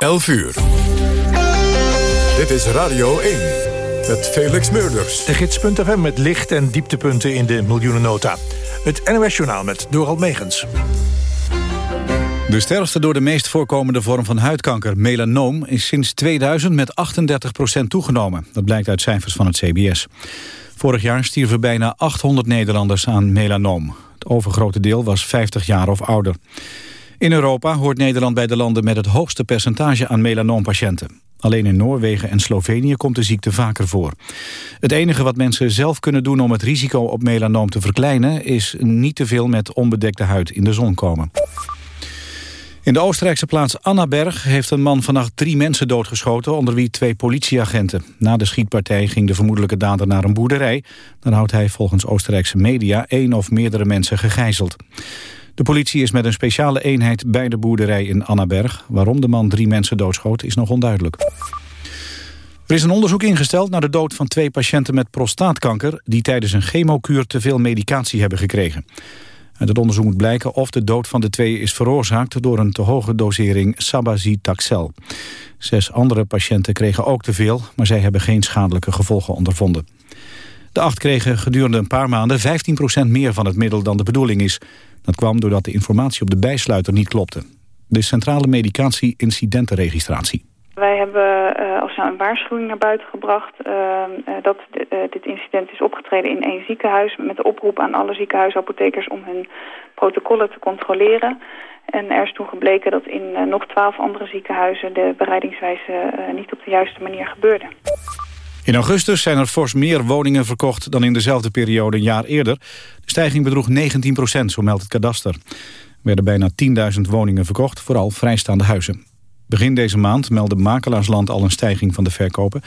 11 uur. Dit is Radio 1 met Felix Meurders. De gids.fm met licht- en dieptepunten in de miljoenennota. Het NOS-journaal met Doral Megens. De sterfte door de meest voorkomende vorm van huidkanker, melanoom... is sinds 2000 met 38% toegenomen. Dat blijkt uit cijfers van het CBS. Vorig jaar stierven bijna 800 Nederlanders aan melanoom. Het overgrote deel was 50 jaar of ouder. In Europa hoort Nederland bij de landen met het hoogste percentage aan melanoompatiënten. Alleen in Noorwegen en Slovenië komt de ziekte vaker voor. Het enige wat mensen zelf kunnen doen om het risico op melanoom te verkleinen... is niet te veel met onbedekte huid in de zon komen. In de Oostenrijkse plaats Annaberg heeft een man vannacht drie mensen doodgeschoten, onder wie twee politieagenten. Na de schietpartij ging de vermoedelijke dader naar een boerderij. Dan houdt hij volgens Oostenrijkse media één of meerdere mensen gegijzeld. De politie is met een speciale eenheid bij de boerderij in Annaberg. Waarom de man drie mensen doodschoot is nog onduidelijk. Er is een onderzoek ingesteld naar de dood van twee patiënten met prostaatkanker... die tijdens een chemokuur te veel medicatie hebben gekregen. Uit het onderzoek moet blijken of de dood van de twee is veroorzaakt... door een te hoge dosering sabazitaxel. Zes andere patiënten kregen ook te veel... maar zij hebben geen schadelijke gevolgen ondervonden. De acht kregen gedurende een paar maanden 15% meer van het middel dan de bedoeling is. Dat kwam doordat de informatie op de bijsluiter niet klopte. De Centrale Medicatie Incidentenregistratie. Wij hebben uh, als een waarschuwing naar buiten gebracht uh, dat dit incident is opgetreden in één ziekenhuis... met de oproep aan alle ziekenhuisapothekers om hun protocollen te controleren. En er is toen gebleken dat in nog twaalf andere ziekenhuizen de bereidingswijze niet op de juiste manier gebeurde. In augustus zijn er fors meer woningen verkocht dan in dezelfde periode een jaar eerder. De stijging bedroeg 19 procent, zo meldt het kadaster. Er werden bijna 10.000 woningen verkocht, vooral vrijstaande huizen. Begin deze maand meldde Makelaarsland al een stijging van de verkopen.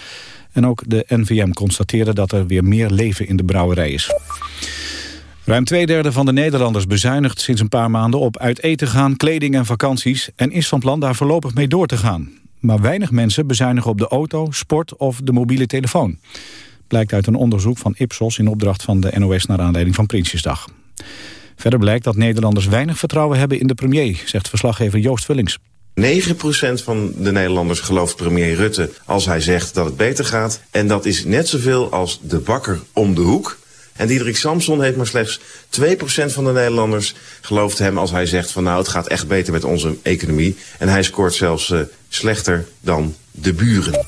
En ook de NVM constateerde dat er weer meer leven in de brouwerij is. Ruim twee derde van de Nederlanders bezuinigt sinds een paar maanden op uit eten gaan, kleding en vakanties... en is van plan daar voorlopig mee door te gaan. Maar weinig mensen bezuinigen op de auto, sport of de mobiele telefoon. Blijkt uit een onderzoek van Ipsos in opdracht van de NOS naar aanleiding van Prinsjesdag. Verder blijkt dat Nederlanders weinig vertrouwen hebben in de premier, zegt verslaggever Joost Vullings. 9% van de Nederlanders gelooft premier Rutte als hij zegt dat het beter gaat. En dat is net zoveel als de bakker om de hoek. En Diederik Samson heeft maar slechts 2% van de Nederlanders gelooft hem als hij zegt van nou het gaat echt beter met onze economie. En hij scoort zelfs uh, slechter dan de buren.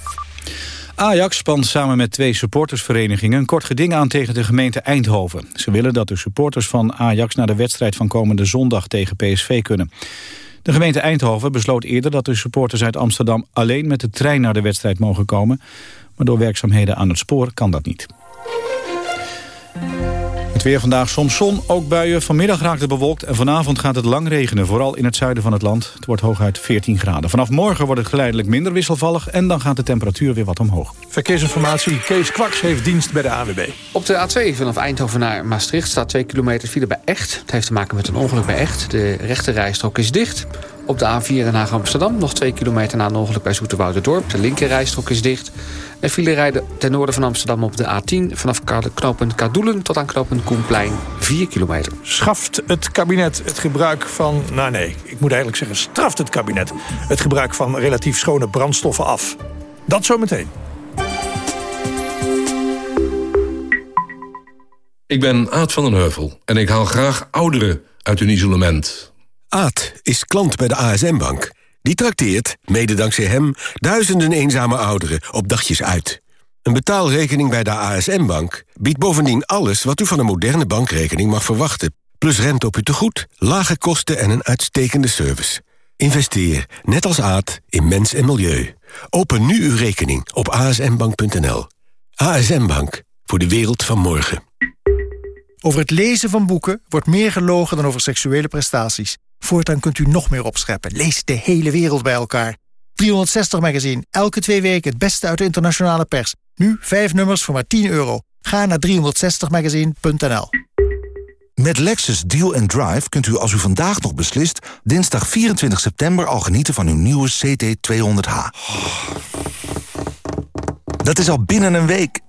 Ajax spant samen met twee supportersverenigingen een kort geding aan tegen de gemeente Eindhoven. Ze willen dat de supporters van Ajax naar de wedstrijd van komende zondag tegen PSV kunnen. De gemeente Eindhoven besloot eerder dat de supporters uit Amsterdam alleen met de trein naar de wedstrijd mogen komen. Maar door werkzaamheden aan het spoor kan dat niet. Het weer vandaag soms zon, ook buien. Vanmiddag raakt het bewolkt en vanavond gaat het lang regenen. Vooral in het zuiden van het land. Het wordt hooguit 14 graden. Vanaf morgen wordt het geleidelijk minder wisselvallig... en dan gaat de temperatuur weer wat omhoog. Verkeersinformatie, Kees Kwaks heeft dienst bij de AWB. Op de A2 vanaf Eindhoven naar Maastricht staat 2 kilometer file bij Echt. Het heeft te maken met een ongeluk bij Echt. De rechte rijstrook is dicht. Op de A4 Den Haag Amsterdam nog 2 kilometer na een ongeluk bij Zoeterwoude-dorp. De linker rijstrook is dicht. En file rijden ten noorden van Amsterdam op de A10... vanaf knooppunt Kadoelen tot aan knooppunt Koenplein 4 kilometer. Schaft het kabinet het gebruik van... nou nee, ik moet eigenlijk zeggen straft het kabinet... het gebruik van relatief schone brandstoffen af. Dat zometeen. Ik ben Aad van den Heuvel en ik haal graag ouderen uit hun isolement. Aad is klant bij de ASM-bank. Die trakteert, mede dankzij hem, duizenden eenzame ouderen op dagjes uit. Een betaalrekening bij de ASM-bank biedt bovendien alles... wat u van een moderne bankrekening mag verwachten. Plus rente op uw tegoed, lage kosten en een uitstekende service. Investeer, net als Aad, in mens en milieu. Open nu uw rekening op asmbank.nl. ASM Bank, voor de wereld van morgen. Over het lezen van boeken wordt meer gelogen dan over seksuele prestaties. Voortaan kunt u nog meer opscheppen. Lees de hele wereld bij elkaar. 360 Magazine, elke twee weken het beste uit de internationale pers. Nu vijf nummers voor maar 10 euro. Ga naar 360magazine.nl Met Lexus Deal and Drive kunt u als u vandaag nog beslist... dinsdag 24 september al genieten van uw nieuwe CT200H. Dat is al binnen een week.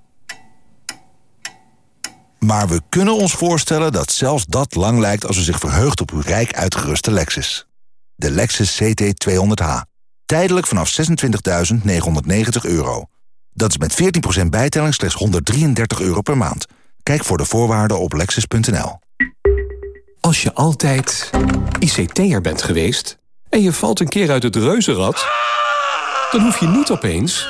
Maar we kunnen ons voorstellen dat zelfs dat lang lijkt... als u zich verheugt op uw rijk uitgeruste Lexus. De Lexus CT200H. Tijdelijk vanaf 26.990 euro. Dat is met 14% bijtelling slechts 133 euro per maand. Kijk voor de voorwaarden op lexus.nl. Als je altijd ICT'er bent geweest en je valt een keer uit het reuzenrad... dan hoef je niet opeens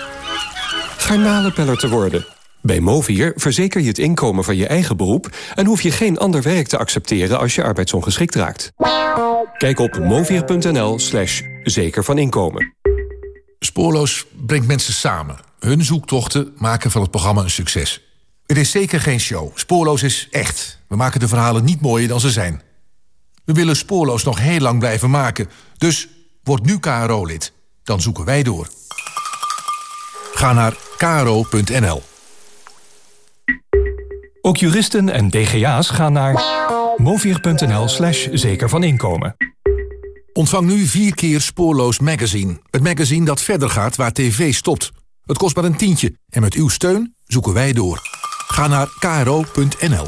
garnalenpeller te worden. Bij Movier verzeker je het inkomen van je eigen beroep... en hoef je geen ander werk te accepteren als je arbeidsongeschikt raakt. Kijk op movier.nl slash zeker van inkomen. Spoorloos brengt mensen samen. Hun zoektochten maken van het programma een succes. Het is zeker geen show. Spoorloos is echt. We maken de verhalen niet mooier dan ze zijn. We willen Spoorloos nog heel lang blijven maken. Dus word nu KRO-lid. Dan zoeken wij door. Ga naar kro.nl. Ook juristen en DGA's gaan naar movier.nl slash zeker van inkomen. Ontvang nu vier keer Spoorloos Magazine. Het magazine dat verder gaat waar tv stopt. Het kost maar een tientje en met uw steun zoeken wij door. Ga naar kro.nl.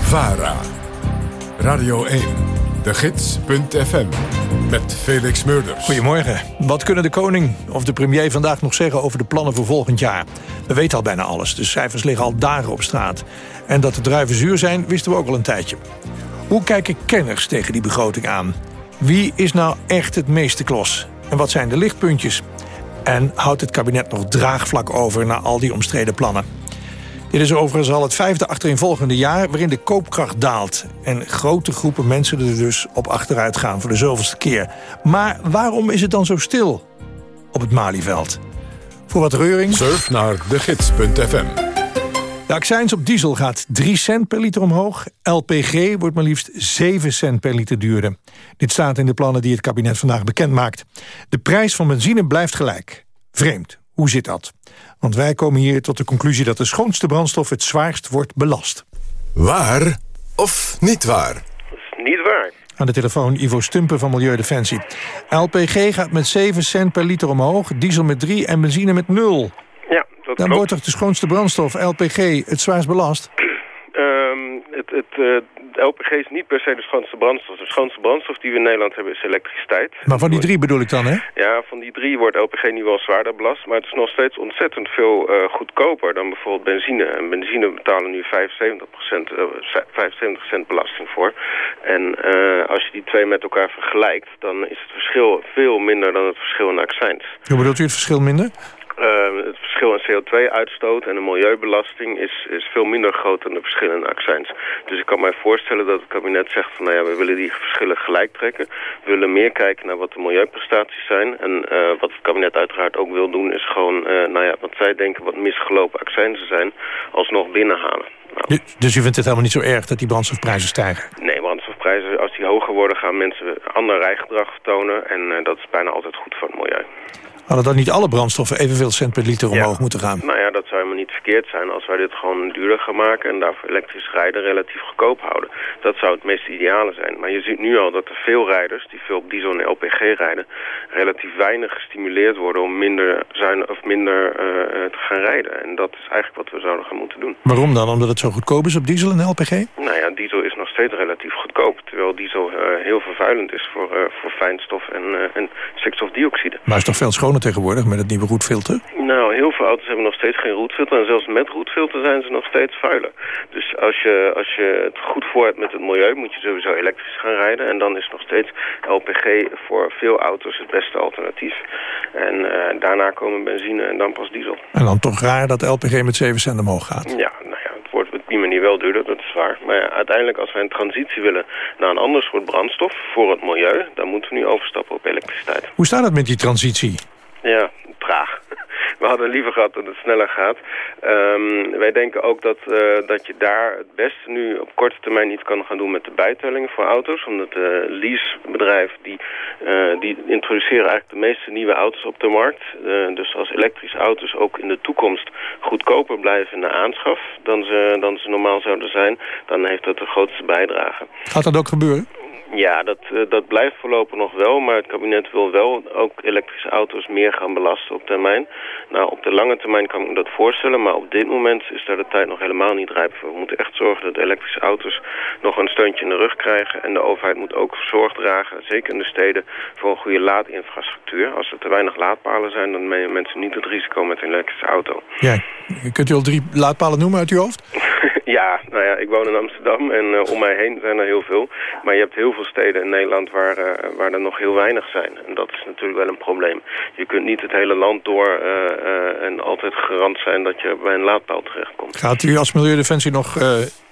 VARA. Radio 1. De Gids.fm. Met Felix Meurders. Goedemorgen. Wat kunnen de koning of de premier vandaag nog zeggen over de plannen voor volgend jaar? We weten al bijna alles. De cijfers liggen al dagen op straat. En dat de druiven zuur zijn, wisten we ook al een tijdje. Hoe kijken kenners tegen die begroting aan? Wie is nou echt het meeste klos? En wat zijn de lichtpuntjes? En houdt het kabinet nog draagvlak over naar al die omstreden plannen? Dit is overigens al het vijfde achtereenvolgende jaar waarin de koopkracht daalt. En grote groepen mensen er dus op achteruit gaan voor de zoveelste keer. Maar waarom is het dan zo stil op het Malieveld? Voor wat reuring... Surf naar degids.fm. De accijns op diesel gaat 3 cent per liter omhoog. LPG wordt maar liefst 7 cent per liter duurder. Dit staat in de plannen die het kabinet vandaag bekend maakt. De prijs van benzine blijft gelijk. Vreemd. Hoe zit dat? Want wij komen hier tot de conclusie dat de schoonste brandstof het zwaarst wordt belast. Waar of niet waar? Dat is niet waar. Aan de telefoon Ivo Stumpen van Milieudefensie. LPG gaat met 7 cent per liter omhoog, diesel met 3 en benzine met 0. Ja, dat Dan klopt. wordt toch de schoonste brandstof, LPG, het zwaarst belast? Het, het, eh, de LPG is niet per se de schoonste brandstof. De schoonste brandstof die we in Nederland hebben is elektriciteit. Maar van die drie bedoel ik dan, hè? Ja, van die drie wordt LPG nu wel zwaarder belast. Maar het is nog steeds ontzettend veel eh, goedkoper dan bijvoorbeeld benzine. En benzine betalen nu 75, eh, 75 cent belasting voor. En als je die twee met elkaar vergelijkt, dan is het verschil veel minder dan het verschil in accijns. Hoe bedoelt u het verschil minder? Uh, het verschil in CO2-uitstoot en de milieubelasting is, is veel minder groot dan de verschillen in accijns. Dus ik kan mij voorstellen dat het kabinet zegt van nou ja, we willen die verschillen gelijk trekken. We willen meer kijken naar wat de milieuprestaties zijn. En uh, wat het kabinet uiteraard ook wil doen is gewoon, uh, nou ja, wat zij denken wat misgelopen accijnsen zijn, alsnog binnenhalen. Nou. Dus u vindt het helemaal niet zo erg dat die brandstofprijzen stijgen? Nee, brandstofprijzen, als die hoger worden gaan mensen ander rijgedrag vertonen. En uh, dat is bijna altijd goed voor het milieu. Hadden dan niet alle brandstoffen evenveel cent per liter omhoog ja. moeten gaan? Nou ja, dat zou helemaal niet verkeerd zijn als wij dit gewoon duurder gaan maken... en daarvoor elektrisch rijden relatief goedkoop houden. Dat zou het meest ideale zijn. Maar je ziet nu al dat er veel rijders die veel op diesel en LPG rijden... relatief weinig gestimuleerd worden om minder, zuinig, of minder uh, te gaan rijden. En dat is eigenlijk wat we zouden gaan moeten doen. Waarom dan? Omdat het zo goedkoop is op diesel en LPG? Nou ja, diesel is nog steeds relatief goedkoop. Terwijl diesel uh, heel vervuilend is voor, uh, voor fijnstof en, en stikstofdioxide. Maar is toch veel schoner tegenwoordig met het nieuwe roetfilter? Nou, heel veel auto's hebben nog steeds geen roetfilter. En zelfs met roetfilter zijn ze nog steeds vuiler. Dus als je, als je het goed voor hebt met het milieu... moet je sowieso elektrisch gaan rijden. En dan is nog steeds LPG voor veel auto's het beste alternatief. En uh, daarna komen benzine en dan pas diesel. En dan toch raar dat LPG met 7 cent omhoog gaat? Ja, nou ja, het wordt op die manier wel duurder, dat is waar. Maar ja, uiteindelijk als wij een transitie willen naar een ander soort brandstof... voor het milieu, dan moeten we nu overstappen op elektriciteit. Hoe staat het met die transitie? Ja, traag. We hadden liever gehad dat het sneller gaat. Um, wij denken ook dat, uh, dat je daar het beste nu op korte termijn iets kan gaan doen met de bijtellingen voor auto's. Omdat de uh, leasebedrijven die, uh, die introduceren eigenlijk de meeste nieuwe auto's op de markt. dus als elektrische auto's ook in de toekomst goedkoper blijven in de aanschaf dan ze, dan ze normaal zouden zijn, dan heeft dat de grootste bijdrage. Gaat dat ook gebeuren? Ja, dat, uh, dat blijft voorlopig nog wel, maar het kabinet wil wel ook elektrische auto's meer gaan belasten op termijn. Nou, op de lange termijn kan ik me dat voorstellen, maar op dit moment is daar de tijd nog helemaal niet rijp voor. We moeten echt zorgen dat elektrische auto's nog een steuntje in de rug krijgen. En de overheid moet ook zorg dragen, zeker in de steden, voor een goede laadinfrastructuur. Als er te weinig laadpalen zijn, dan nemen mensen niet het risico met een elektrische auto. Ja, kunt u al drie laadpalen noemen uit uw hoofd? ja, nou ja, ik woon in Amsterdam en uh, om mij heen zijn er heel veel. Maar je hebt heel veel steden in Nederland waar, uh, waar er nog heel weinig zijn. En dat is natuurlijk wel een probleem. Je kunt niet het hele land door uh, en altijd garant zijn dat je bij een laadpaal terechtkomt. Gaat u als Milieudefensie nog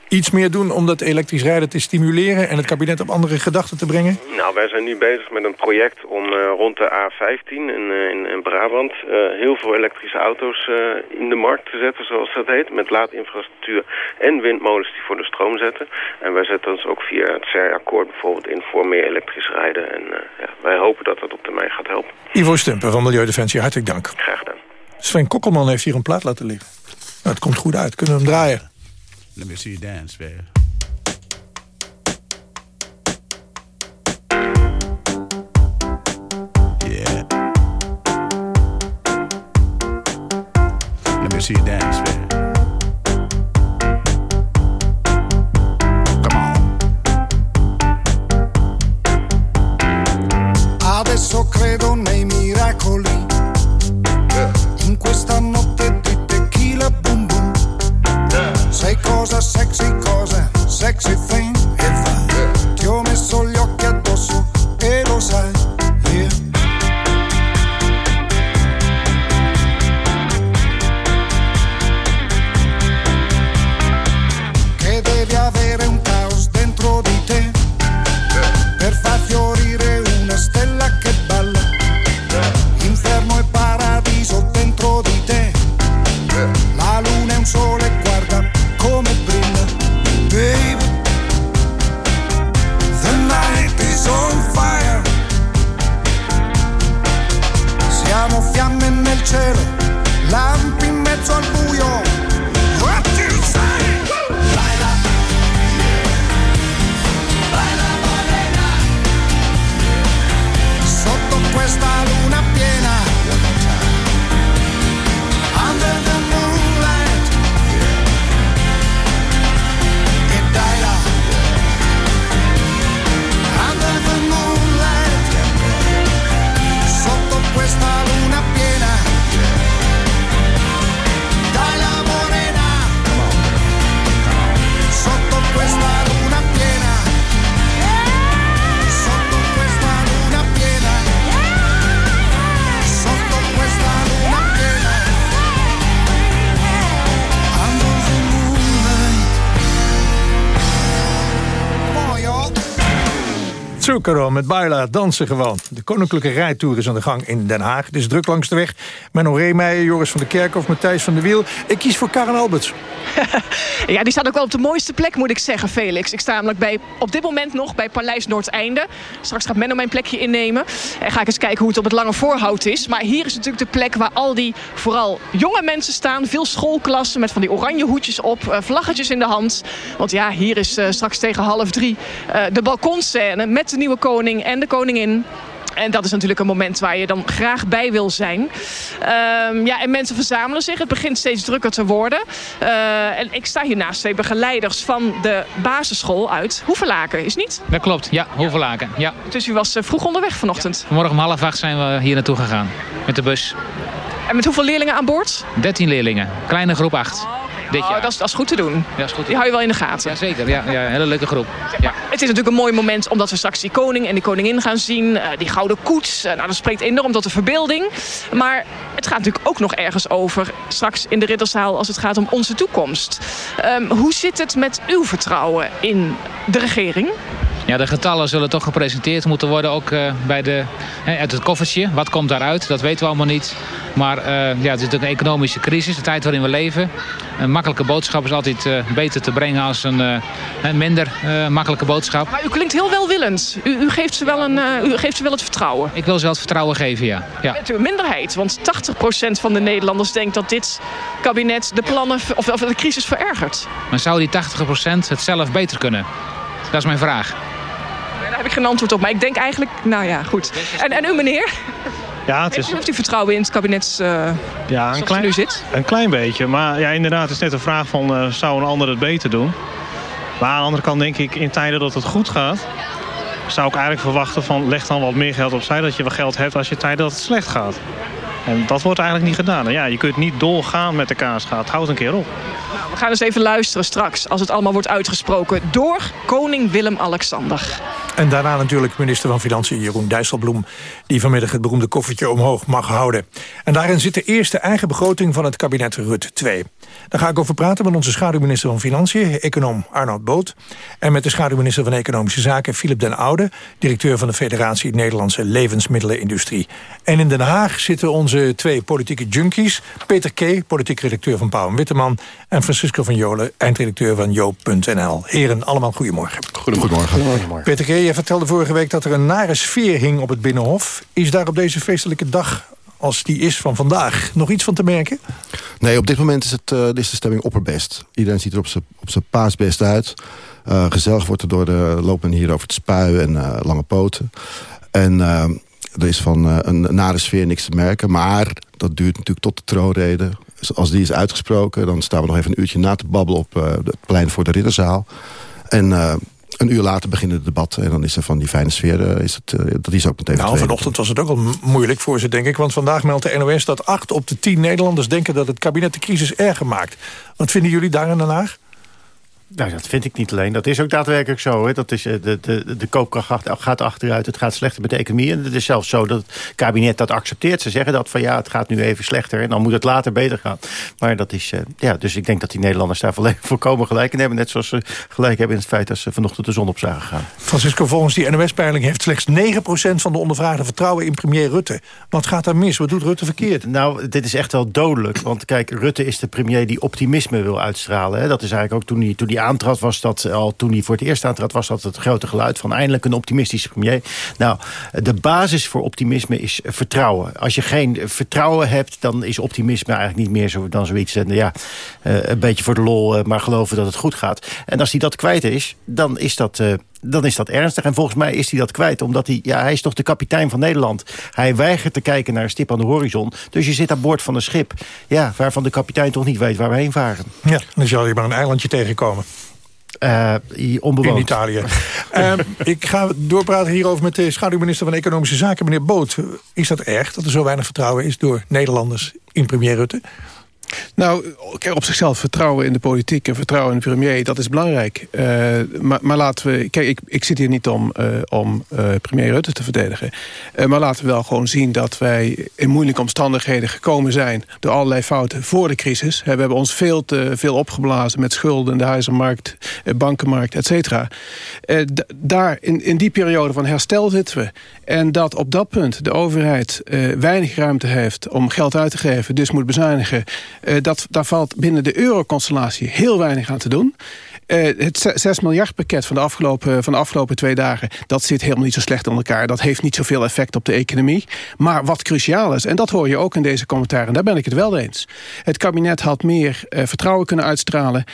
iets meer doen om dat elektrisch rijden te stimuleren... en het kabinet op andere gedachten te brengen? Nou, wij zijn nu bezig met een project om uh, rond de A15 in, uh, in, in Brabant... Uh, heel veel elektrische auto's in de markt te zetten, zoals dat heet... met laadinfrastructuur en windmolens die voor de stroom zetten. En wij zetten ons ook via het CER-akkoord bijvoorbeeld in voor meer elektrisch rijden. En ja, wij hopen dat dat op termijn gaat helpen. Ivo Stumper van Milieudefensie, hartelijk dank. Graag gedaan. Sven Kokkelman heeft hier een plaat laten liggen. Nou, het komt goed uit. Kunnen we hem draaien? Let me see you dance, baby. Yeah. Let me see you dance, baby. Met Baila, dansen gewoon. De koninklijke rijtour is aan de gang in Den Haag. Het is druk langs de weg. Menno Reemeijer, Joris van der Kerkhof, Matthijs van der Wiel. Ik kies voor Karen Alberts. Ja, die staat ook wel op de mooiste plek, moet ik zeggen, Felix. Ik sta namelijk bij, op dit moment nog bij Paleis Noordeinde. Straks gaat Menno mijn plekje innemen. En ga ik eens kijken hoe het op het lange voorhout is. Maar hier is natuurlijk de plek waar al die vooral jonge mensen staan. Veel schoolklassen met van die oranje hoedjes op. eh, vlaggetjes in de hand. Want ja, hier is eh, straks tegen half drie eh, de balkonscène met de nieuwe koning en de koningin. En dat is natuurlijk een moment waar je dan graag bij wil zijn. Ehm, ja, en mensen verzamelen zich. Het begint steeds drukker te worden. Eh, en ik sta hier naast twee begeleiders van de basisschool uit Hoevelaken, is niet? Dat klopt, ja, Hoevelaken. Ja. Dus u was eh, vroeg onderweg vanochtend. Vanmorgen om half acht zijn we hier naartoe gegaan. Met de bus. En met hoeveel leerlingen aan boord? 13 leerlingen. Kleine groep 8. Dit Oh, jaar. dat, is, dat is goed te doen. Ja, is goed. Die hou je wel in de gaten. Jazeker, ja, ja, een hele leuke groep. Ja. Het is natuurlijk een mooi moment omdat we straks die koning en die koningin gaan zien. eh, die gouden koets. Eh, nou, dat spreekt enorm tot de verbeelding. Maar het gaat natuurlijk ook nog ergens over straks in de ridderzaal als het gaat om onze toekomst. Ehm, hoe zit het met uw vertrouwen in de regering? Ja, de getallen zullen toch gepresenteerd moeten worden, ook eh, bij de, uit het koffertje. Wat komt daaruit? Dat weten we allemaal niet. Maar eh, ja, het is natuurlijk een economische crisis, de tijd waarin we leven. Een makkelijke boodschap is altijd eh, beter te brengen als een minder makkelijke boodschap. Maar u klinkt heel welwillend. U, u, geeft, ze wel een, u geeft ze wel het vertrouwen. Ik wil ze wel het vertrouwen geven, ja. ja. Bent u een minderheid? Want 80% van de Nederlanders denkt dat dit kabinet de plannen of, of de crisis verergert. Maar zou die 80% het zelf beter kunnen? Dat is mijn vraag. Daar heb ik geen antwoord op. Maar ik denk eigenlijk, nou ja, goed. En, en u meneer? Ja, het Heeft is u, heeft u vertrouwen in het kabinet eh ja, een, klein, het nu zit? een klein beetje. Maar ja, inderdaad, het is net een vraag van, eh, zou een ander het beter doen? Maar aan de andere kant denk ik, in tijden dat het goed gaat... zou ik eigenlijk verwachten van leg dan wat meer geld opzij... dat je wat geld hebt als je tijden dat het slecht gaat. En dat wordt eigenlijk niet gedaan. En ja, je kunt niet doorgaan met de kaarsgaat. Houd een keer op. Nou, we gaan eens even luisteren straks, als het allemaal wordt uitgesproken... door koning Willem-Alexander. En daarna natuurlijk minister van Financiën Jeroen Dijsselbloem... die vanmiddag het beroemde koffertje omhoog mag houden. En daarin zit de eerste eigen begroting van het kabinet Rutte 2. Daar ga ik over praten met onze schaduwminister van Financiën... econoom Arnoud Boot. En met de schaduwminister van Economische Zaken Philip den Oude... directeur van de Federatie Nederlandse Levensmiddelenindustrie. En in Den Haag zitten onze twee politieke junkies... Peter K., politiek redacteur van Pauw en Witteman... en Francisco van Jolen, eindredacteur van Joop.nl. Heren, allemaal goedemorgen. Goedemorgen. goedemorgen. Peter K., jij vertelde vorige week dat er een nare sfeer hing op het Binnenhof. Is daar op deze feestelijke dag als die is van vandaag. Nog iets van te merken? Nee, op dit moment is, het, uh, is de stemming opperbest. Iedereen ziet er op zijn paasbest uit. Uh, gezellig wordt er door de lopen hier over het spuien en uh, lange poten. En er is van een nare sfeer niks te merken. Maar dat duurt natuurlijk tot de troonrede. Dus als die is uitgesproken, dan staan we nog even een uurtje na te babbelen... op het plein voor de Ridderzaal. En een uur later beginnen het debat. En dan is er van die fijne sfeer, is het, uh, dat is ook meteen Nou, vanochtend was het ook al moeilijk voor ze, denk ik. Want vandaag meldt de NOS dat acht op de tien Nederlanders denken... dat het kabinet de crisis erger maakt. Wat vinden jullie daar in Den Haag? Nou, dat vind ik niet alleen. Dat is ook daadwerkelijk zo. Hè. Dat is, de, de, de koopkracht gaat achteruit. Het gaat slechter met de economie. En het is zelfs zo dat het kabinet dat accepteert. Ze zeggen dat van ja, het gaat nu even slechter. En dan moet het later beter gaan. Maar dat is... Ja, dus ik denk dat die Nederlanders daar volkomen gelijk in hebben. Net zoals ze gelijk hebben in het feit dat ze vanochtend de zon op zagen gaan. Francisco, volgens die NOS-peiling heeft slechts 9% van de ondervraagden vertrouwen in premier Rutte. Wat gaat daar mis? Wat doet Rutte verkeerd? Nou, dit is echt wel dodelijk. Want kijk, Rutte is de premier die optimisme wil uitstralen. Hè. Dat is eigenlijk ook toen hij, toen hij aantrad was dat al toen hij voor het eerst aantrad was dat het grote geluid van eindelijk een optimistische premier. Nou, de basis voor optimisme is vertrouwen. Als je geen vertrouwen hebt, dan is optimisme eigenlijk niet meer zo, dan zoiets. En, ja, een beetje voor de lol, maar geloven dat het goed gaat. En als hij dat kwijt is, dan is dat dan is dat ernstig. En volgens mij is hij dat kwijt. Omdat hij, ja, hij is toch de kapitein van Nederland. Hij weigert te kijken naar een stip aan de horizon. Dus je zit aan boord van een schip. Ja, waarvan de kapitein toch niet weet waar we heen varen. Ja, dan zal je maar een eilandje tegenkomen. Uh, In Italië. uh, ik ga doorpraten hierover met de schaduwminister van Economische Zaken, meneer Boot. Is dat erg dat er zo weinig vertrouwen is door Nederlanders in premier Rutte? Nou, kijk, op zichzelf vertrouwen in de politiek en vertrouwen in de premier, dat is belangrijk. Uh, maar, maar, laten we, kijk, ik, ik zit hier niet om, uh, om uh, premier Rutte te verdedigen. maar laten we wel gewoon zien dat wij in moeilijke omstandigheden gekomen zijn door allerlei fouten voor de crisis. we hebben ons veel te veel opgeblazen met schulden, de huizenmarkt, bankenmarkt, et cetera. daar, in, in die periode van herstel zitten we. En dat op dat punt de overheid weinig ruimte heeft om geld uit te geven, dus moet bezuinigen dat, daar valt binnen de euroconstellatie heel weinig aan te doen. Uh, het 6 miljard pakket van de, afgelopen, van de afgelopen twee dagen... dat zit helemaal niet zo slecht in elkaar. Dat heeft niet zoveel effect op de economie. Maar wat cruciaal is, en dat hoor je ook in deze commentaar... en daar ben ik het wel eens. Het kabinet had meer uh, vertrouwen kunnen uitstralen...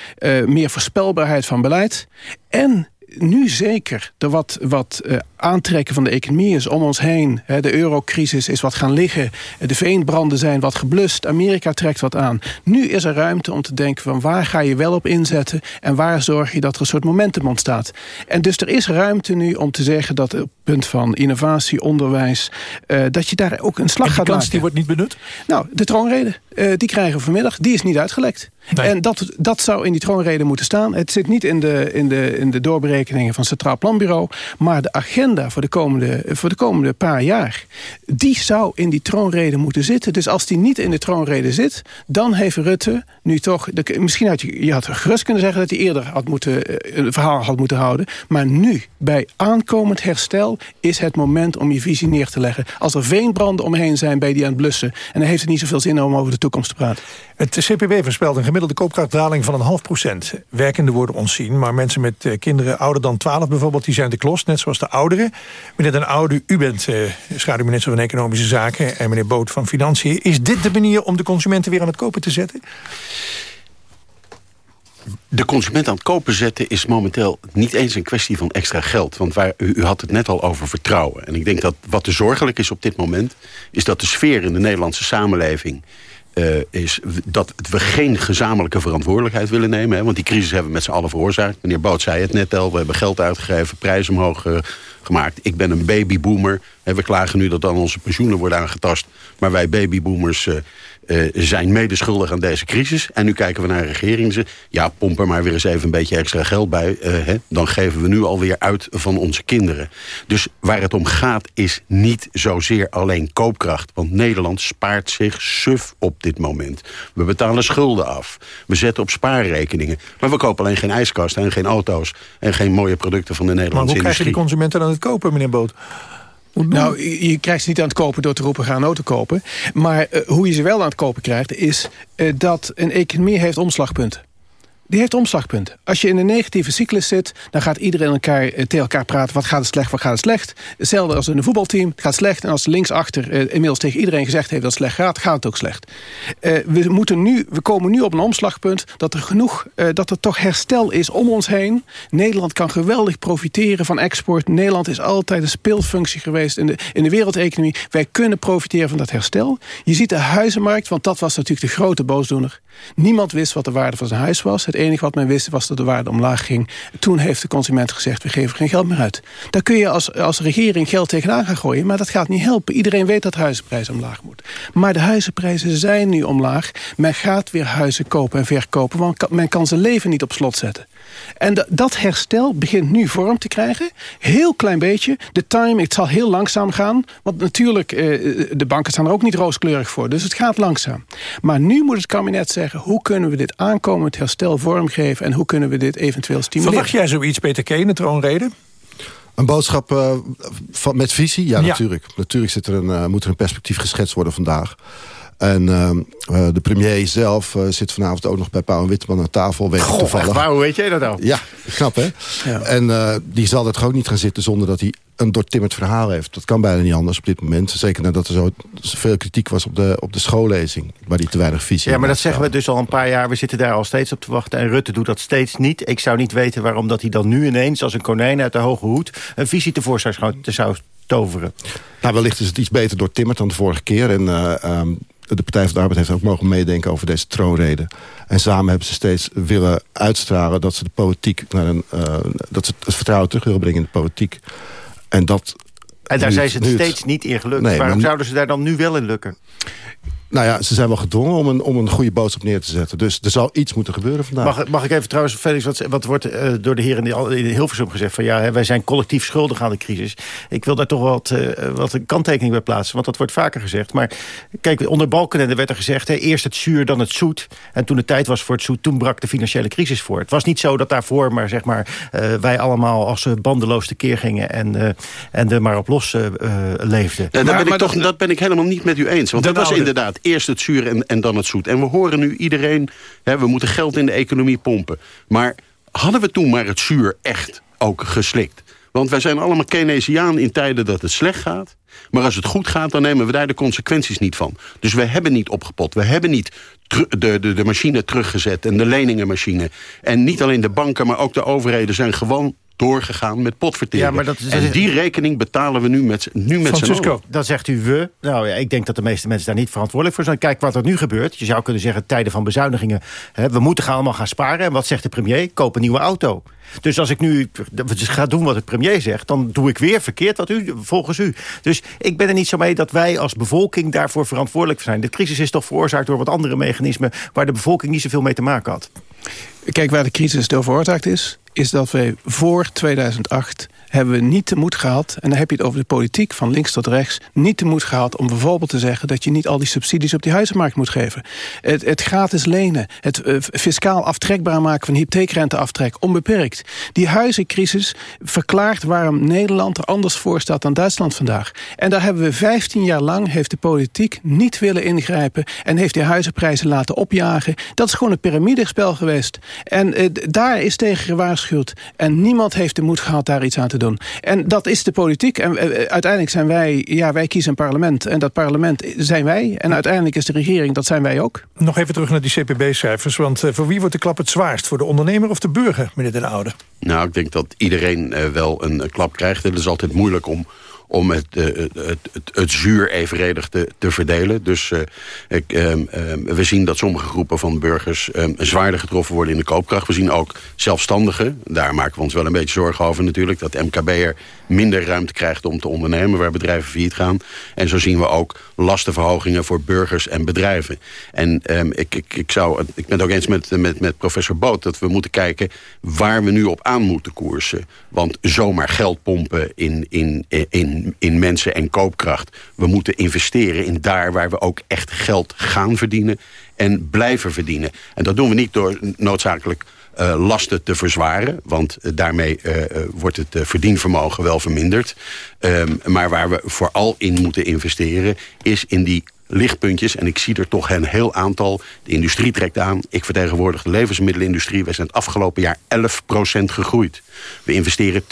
Meer voorspelbaarheid van beleid... en nu zeker de wat, wat aantrekken van de economie is om ons heen. De eurocrisis is wat gaan liggen. De veenbranden zijn wat geblust. Amerika trekt wat aan. Nu is er ruimte om te denken van waar ga je wel op inzetten... en waar zorg je dat er een soort momentum ontstaat. En dus er is ruimte nu om te zeggen dat op het punt van innovatie, onderwijs... Uh, dat je daar ook een slag gaat kans maken. die wordt niet benut? Nou, de troonrede, uh, die krijgen we vanmiddag. Die is niet uitgelekt. Nee. En dat, dat zou in die troonrede moeten staan. Het zit niet in de, in de, in de doorberekeningen van het Centraal Planbureau. Maar de agenda voor de, komende, voor de komende paar jaar... die zou in die troonrede moeten zitten. Dus als die niet in de troonrede zit... dan heeft Rutte nu toch... De, misschien had je, had gerust kunnen zeggen dat hij eerder had moeten, een verhaal had moeten houden. Maar nu, bij aankomend herstel... is het moment om je visie neer te leggen. Als er veenbranden omheen zijn, ben je die aan het blussen. En dan heeft het niet zoveel zin om over de toekomst te praten. Het CPB voorspelt een gemiddelde koopkrachtdaling van een half procent. Werkende worden ontzien, maar mensen met uh, kinderen ouder dan 12 bijvoorbeeld... die zijn de klos, net zoals de Meneer Den Oude, u bent uh, schaduwminister van Economische Zaken... en meneer Boot van Financiën. Is dit de manier om de consumenten weer aan het kopen te zetten? De consument aan het kopen zetten is momenteel niet eens een kwestie van extra geld. Want waar, u, u had het net al over vertrouwen. En ik denk dat wat te zorgelijk is op dit moment... is dat de sfeer in de Nederlandse samenleving eh, is dat we geen gezamenlijke verantwoordelijkheid willen nemen. Hè, want die crisis hebben we met z'n allen veroorzaakt. Meneer Boot zei het net al, we hebben geld uitgegeven, prijzen omhoog gemaakt. Ik ben een babyboomer. Hè, we klagen nu dat dan onze pensioenen worden aangetast. Maar wij babyboomers eh, eh, zijn medeschuldig aan deze crisis. En nu kijken we naar de regering. Ze, ja, pomp er maar weer eens even een beetje extra geld bij. eh, hè, dan geven we nu alweer uit van onze kinderen. Dus waar het om gaat is niet zozeer alleen koopkracht. Want Nederland spaart zich suf op dit moment. We betalen schulden af. We zetten op spaarrekeningen. Maar we kopen alleen geen ijskasten en geen auto's... en geen mooie producten van de Maar Nederlandse hoe krijg je die industrie. consumenten aan het kopen, meneer Boot? Nou, je je krijgt ze niet aan het kopen door te roepen, ga een auto kopen. Maar eh, hoe je ze wel aan het kopen krijgt, is eh, dat een economie heeft omslagpunten. Die heeft omslagpunten. Als je in een negatieve cyclus zit, dan gaat iedereen elkaar, eh, tegen elkaar praten. Wat gaat het slecht, wat gaat het slecht? Hetzelfde als in een voetbalteam. Het gaat slecht. En als linksachter eh, inmiddels tegen iedereen gezegd heeft dat het slecht gaat, gaat het ook slecht. Eh, we, moeten nu, we komen nu op een omslagpunt dat er genoeg, eh, dat er toch herstel is om ons heen. Nederland kan geweldig profiteren van export. Nederland is altijd een speelfunctie geweest in de, in de wereldeconomie. Wij kunnen profiteren van dat herstel. Je ziet de huizenmarkt, want dat was natuurlijk de grote boosdoener. Niemand wist wat de waarde van zijn huis was. Het enige wat men wist was dat de waarde omlaag ging. Toen heeft de consument gezegd, we geven geen geld meer uit. Daar kun je als, als regering geld tegenaan gaan gooien, maar dat gaat niet helpen. Iedereen weet dat de huizenprijs omlaag moet. Maar de huizenprijzen zijn nu omlaag. Men gaat weer huizen kopen en verkopen, want men kan zijn leven niet op slot zetten. En da- dat herstel begint nu vorm te krijgen. Heel klein beetje. De time, het zal heel langzaam gaan. Want natuurlijk, eh, de banken staan er ook niet rooskleurig voor. Dus het gaat langzaam. Maar nu moet het kabinet zeggen... hoe kunnen we dit aankomend herstel vormgeven... en hoe kunnen we dit eventueel stimuleren. Verwacht jij zoiets, Peter Keen, de troonrede? Een boodschap eh, van, met visie? Ja, Ja. natuurlijk. Natuurlijk zit er een, eh, moet er een perspectief geschetst worden vandaag. En ehm, eh, de premier zelf eh, zit vanavond ook nog bij Pauw en Witteman aan tafel. Weet Goh, toevallig. echt waar, hoe weet jij dat nou? Ja, knap hè? En eh, die zal er toch ook niet gaan zitten zonder dat hij een doortimmerd verhaal heeft. Dat kan bijna niet anders op dit moment. Zeker nadat er zo veel kritiek was op de, op de schoollezing. Waar hij te weinig visie Ja, maar dat zeggen we dus al een paar jaar. We zitten daar al steeds op te wachten. En Rutte doet dat steeds niet. Ik zou niet weten waarom dat hij dan nu ineens... als een konijn uit de hoge hoed... een visie tevoorschijn zou- toveren. Nou, wellicht is het iets beter doortimmerd dan de vorige keer. En eh, ehm, de Partij van de Arbeid heeft ook mogen meedenken over deze troonrede. En samen hebben ze steeds willen uitstralen dat ze de politiek naar een, eh, dat ze het vertrouwen terug willen brengen in de politiek. En dat. En daar nu zijn ze het- steeds niet in gelukt. Nee, waarom zouden ze daar dan nu wel in lukken? Nou ja, ze zijn wel gedwongen om een, om een goede boodschap neer te zetten. Dus er zal iets moeten gebeuren vandaag. Mag, mag ik even trouwens, Felix, wat, wat wordt eh, door de heren in, in Hilversum gezegd... van ja, hè, wij zijn collectief schuldig aan de crisis. Ik wil daar toch wat, eh, wat een kanttekening bij plaatsen, want dat wordt vaker gezegd. Maar kijk, onder Balkenende werd er gezegd... Hè, eerst het zuur, dan het zoet. En toen het tijd was voor het zoet, toen brak de financiële crisis voor. Het was niet zo dat daarvoor maar, zeg maar, eh, wij allemaal als bandeloos tekeer gingen... en, eh, en er maar op los leefden. Ja, daar ben ik Maar toch, dat- dat ben ik helemaal niet met u eens. Want dat was oude. inderdaad eerst het zuur en, en dan het zoet. En we horen nu iedereen, hè, we moeten geld in de economie pompen. Maar hadden we toen maar het zuur echt ook geslikt? Want wij zijn allemaal Keynesiaan in tijden dat het slecht gaat. Maar als het goed gaat, dan nemen we daar de consequenties niet van. Dus we hebben niet opgepot. We hebben niet de, de, de machine teruggezet en de leningenmachine. En niet alleen de banken, maar ook de overheden zijn gewoon doorgegaan met potverteren. Ja, maar dat is- en die rekening betalen we nu met, z'n- nu met z'n allen. Dan zegt u we. Nou ja, ik denk dat de meeste mensen daar niet verantwoordelijk voor zijn. Kijk wat er nu gebeurt. Je zou kunnen zeggen, tijden van bezuinigingen. Hè, we moeten gaan allemaal gaan sparen. En wat zegt de premier? Koop een nieuwe auto. Dus als ik nu ga doen wat de premier zegt... dan doe ik weer verkeerd wat u, volgens u. Dus ik ben er niet zo mee dat wij als bevolking daarvoor verantwoordelijk zijn. De crisis is toch veroorzaakt door wat andere mechanismen... waar de bevolking niet zoveel mee te maken had. Kijk, waar de crisis door veroorzaakt is... is dat wij voor 2008 hebben we niet de moed gehad... en dan heb je het over de politiek van links tot rechts... niet de moed gehad om bijvoorbeeld te zeggen... dat je niet al die subsidies op die huizenmarkt moet geven. Het, het gratis lenen, het eh, fiscaal aftrekbaar maken... van hypotheekrenteaftrek, onbeperkt. Die huizencrisis verklaart waarom Nederland er anders voor staat... dan Duitsland vandaag. En daar hebben we 15 jaar lang... heeft de politiek niet willen ingrijpen... en heeft die huizenprijzen laten opjagen. Dat is gewoon een piramidespel geweest. En eh, daar is tegen gewaarschuwd. En niemand heeft de moed gehad daar iets aan te doen. En dat is de politiek. En eh, eh, uiteindelijk zijn wij, ja, wij kiezen een parlement. En dat parlement zijn wij. En uiteindelijk is de regering, dat zijn wij ook. Nog even terug naar die CPB-cijfers. Want eh, voor wie wordt de klap het zwaarst? Voor de ondernemer of de burger, meneer Den Oude? Nou, ik denk dat iedereen eh, wel een klap krijgt. Het is altijd moeilijk om, om het, eh, het, het, het, zuur evenredig te, te verdelen. Dus uh, ik, um, um, we zien dat sommige groepen van burgers um, zwaarder getroffen worden in de koopkracht. We zien ook zelfstandigen, daar maken we ons wel een beetje zorgen over natuurlijk... dat MKB'er minder ruimte krijgt om te ondernemen... waar bedrijven failliet gaan. En zo zien we ook lastenverhogingen voor burgers en bedrijven. En ik, ik, ik, zou, ik ben het ook eens met, met, met professor Boot... dat we moeten kijken waar we nu op aan moeten koersen. Want zomaar geld pompen in, in, in, in mensen en koopkracht. We moeten investeren in daar waar we ook echt geld gaan verdienen... en blijven verdienen. En dat doen we niet door noodzakelijk uh, lasten te verzwaren. Want uh, daarmee uh, wordt het verdienvermogen wel verminderd. Um, maar waar we vooral in moeten investeren... is in die lichtpuntjes. En ik zie er toch een heel aantal. De industrie trekt aan. Ik vertegenwoordig de levensmiddelenindustrie. Wij zijn het afgelopen jaar 11% gegroeid. We investeren